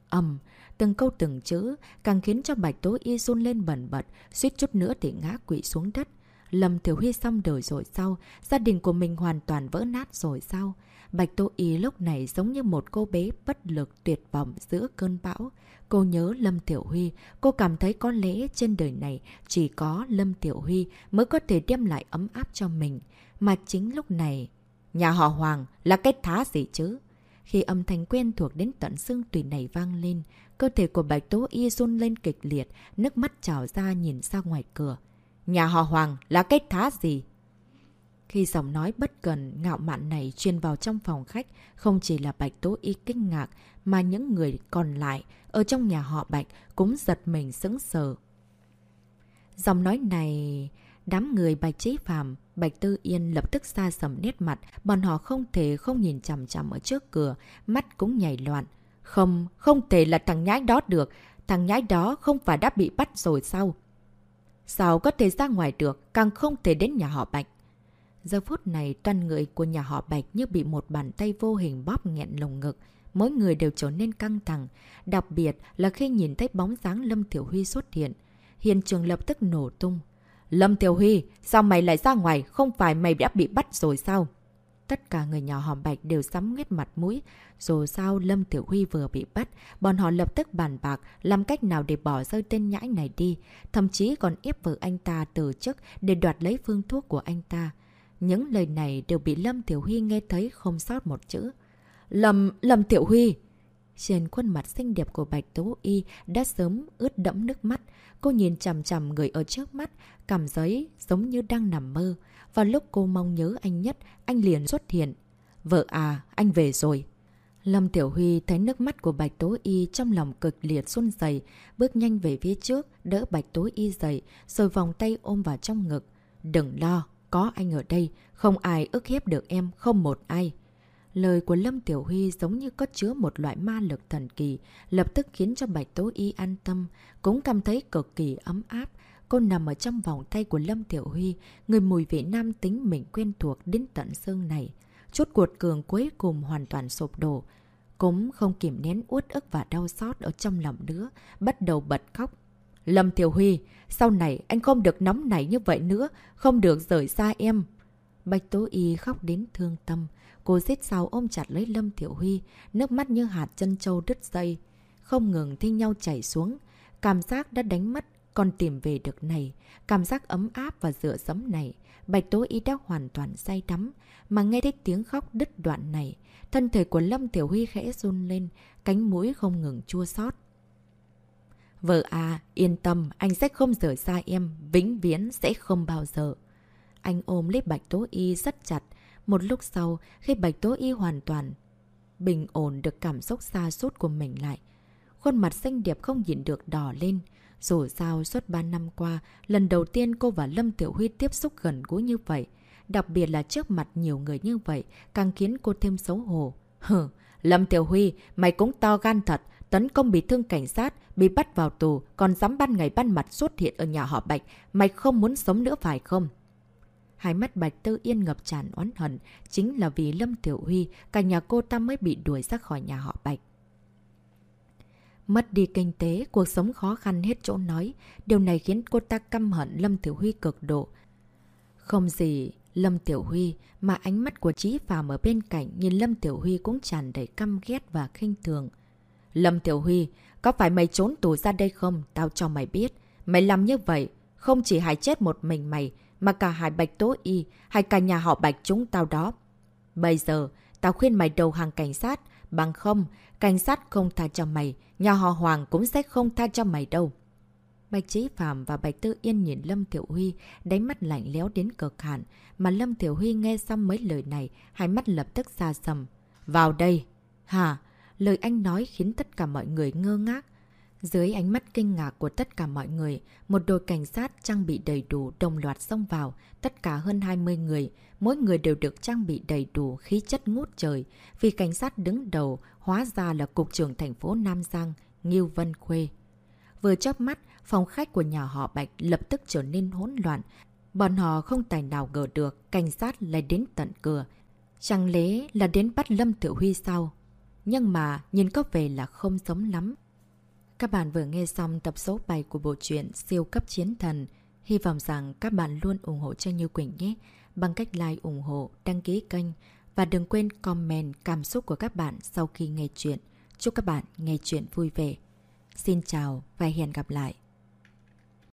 Âm, từng câu từng chữ, càng khiến cho Bạch Tố Y run lên bẩn bật, suýt chút nữa thì ngã quỵ xuống đất. Lâm Tiểu Huy xong đời rồi sao? Gia đình của mình hoàn toàn vỡ nát rồi sao? Bạch Tô Y lúc này giống như một cô bé bất lực tuyệt vọng giữa cơn bão. Cô nhớ Lâm Tiểu Huy, cô cảm thấy có lẽ trên đời này chỉ có Lâm Tiểu Huy mới có thể đem lại ấm áp cho mình. Mà chính lúc này, nhà họ Hoàng là cái thá gì chứ? Khi âm thanh quen thuộc đến tận xương tùy này vang lên, cơ thể của Bạch Tố Y run lên kịch liệt, nước mắt trào ra nhìn ra ngoài cửa. Nhà họ Hoàng là cái thá gì? Khi giọng nói bất cần, ngạo mạn này truyền vào trong phòng khách, không chỉ là Bạch Tố Y kinh ngạc, mà những người còn lại ở trong nhà họ Bạch cũng giật mình sững sờ. Giọng nói này... Đám người Bạch Trí Phạm, Bạch Tư Yên lập tức xa sầm nét mặt, bọn họ không thể không nhìn chằm chằm ở trước cửa, mắt cũng nhảy loạn. Không, không thể là thằng nhái đó được, thằng nhái đó không phải đã bị bắt rồi sao? Sao có thể ra ngoài được, càng không thể đến nhà họ Bạch. Giờ phút này, toàn người của nhà họ Bạch như bị một bàn tay vô hình bóp nghẹn lồng ngực. Mỗi người đều trở nên căng thẳng, đặc biệt là khi nhìn thấy bóng dáng Lâm Thiểu Huy xuất hiện. Hiện trường lập tức nổ tung. Lâm Tiểu Huy, sao mày lại ra ngoài? Không phải mày đã bị bắt rồi sao? Tất cả người nhà họ Bạch đều sắm nguyết mặt mũi. Dù sao Lâm Tiểu Huy vừa bị bắt, bọn họ lập tức bàn bạc làm cách nào để bỏ rơi tên nhãi này đi. Thậm chí còn ép vợ anh ta từ chức để đoạt lấy phương thuốc của anh ta. Những lời này đều bị Lâm Tiểu Huy nghe thấy không sót một chữ. Lâm, Lâm Tiểu Huy! Trên khuôn mặt xinh đẹp của Bạch Tố Y đã sớm ướt đẫm nước mắt. Cô nhìn chằm chằm người ở trước mắt, cảm giấy giống như đang nằm mơ. Vào lúc cô mong nhớ anh nhất, anh liền xuất hiện. Vợ à, anh về rồi. Lâm Tiểu Huy thấy nước mắt của Bạch Tố Y trong lòng cực liệt run dày, bước nhanh về phía trước, đỡ Bạch Tố Y dậy, rồi vòng tay ôm vào trong ngực. Đừng lo, có anh ở đây, không ai ức hiếp được em, không một ai. Lời của Lâm Tiểu Huy giống như có chứa một loại ma lực thần kỳ, lập tức khiến cho Bạch Tố Y an tâm, cũng cảm thấy cực kỳ ấm áp. Cô nằm ở trong vòng tay của Lâm Tiểu Huy, người mùi vị nam tính mình quen thuộc đến tận xương này. Chút cuột cường cuối cùng hoàn toàn sụp đổ. Cũng không kìm nén uất ức và đau xót ở trong lòng nữa, bắt đầu bật khóc. Lâm Tiểu Huy, sau này anh không được nóng nảy như vậy nữa, không được rời xa em. Bạch Tố Y khóc đến thương tâm. Cô giết sau ôm chặt lấy Lâm Thiểu Huy, nước mắt như hạt chân trâu đứt dây. Không ngừng thi nhau chảy xuống. Cảm giác đã đánh mất, còn tìm về được này. Cảm giác ấm áp và dựa dẫm này. Bạch Tố Y đã hoàn toàn say đắm. Mà nghe thấy tiếng khóc đứt đoạn này. Thân thể của Lâm Tiểu Huy khẽ run lên, cánh mũi không ngừng chua xót Vợ à, yên tâm, anh sẽ không rời xa em, vĩnh viễn sẽ không bao giờ. Anh ôm lấy Bạch Tố Y rất chặt, một lúc sau, khi Bạch Tố Y hoàn toàn bình ổn được cảm xúc xa sút của mình lại, khuôn mặt xinh đẹp không nhìn được đỏ lên. Dù sao suốt 3 năm qua, lần đầu tiên cô và Lâm Tiểu Huy tiếp xúc gần gũi như vậy. Đặc biệt là trước mặt nhiều người như vậy, càng khiến cô thêm xấu hổ. Hừ, Lâm Tiểu Huy, mày cũng to gan thật, tấn công bị thương cảnh sát, bị bắt vào tù, còn dám ban ngày ban mặt xuất hiện ở nhà họ Bạch. Mày không muốn sống nữa phải không? Hai mắt Bạch Tư Yên ngập tràn oán hận, chính là vì Lâm Tiểu Huy, cả nhà cô ta mới bị đuổi ra khỏi nhà họ Bạch. Mất đi kinh tế, cuộc sống khó khăn hết chỗ nói. Điều này khiến cô ta căm hận Lâm Tiểu Huy cực độ. Không gì, Lâm Tiểu Huy, mà ánh mắt của Chí Phạm ở bên cạnh nhìn Lâm Tiểu Huy cũng tràn đầy căm ghét và khinh thường. Lâm Tiểu Huy, có phải mày trốn tù ra đây không? Tao cho mày biết. Mày làm như vậy, không chỉ hại chết một mình mày, mà cả hải Bạch Tố Y, hay cả nhà họ Bạch chúng tao đó. Bây giờ, tao khuyên mày đầu hàng cảnh sát, bằng không, cảnh sát không tha cho mày, nhà họ Hoàng cũng sẽ không tha cho mày đâu. Bạch Trí Phạm và Bạch Tư Yên nhìn Lâm Tiểu Huy, đáy mắt lạnh léo đến cực hạn, mà Lâm Tiểu Huy nghe xong mấy lời này, hai mắt lập tức xa sầm. Vào đây! Hả? Lời anh nói khiến tất cả mọi người ngơ ngác. Dưới ánh mắt kinh ngạc của tất cả mọi người, một đội cảnh sát trang bị đầy đủ đồng loạt xông vào, tất cả hơn 20 người, mỗi người đều được trang bị đầy đủ khí chất ngút trời, vì cảnh sát đứng đầu hóa ra là cục trưởng thành phố Nam Giang, Nghiêu Vân Khuê. Vừa chớp mắt, phòng khách của nhà họ Bạch lập tức trở nên hỗn loạn. Bọn họ không tài nào ngờ được cảnh sát lại đến tận cửa. Chẳng lẽ là đến bắt Lâm Thiệu Huy sao? Nhưng mà nhìn có vẻ là không giống lắm. Các bạn vừa nghe xong tập số 7 của bộ truyện Siêu cấp chiến thần. Hy vọng rằng các bạn luôn ủng hộ cho Như Quỳnh nhé bằng cách like ủng hộ, đăng ký kênh và đừng quên comment cảm xúc của các bạn sau khi nghe chuyện. Chúc các bạn nghe chuyện vui vẻ. Xin chào và hẹn gặp lại.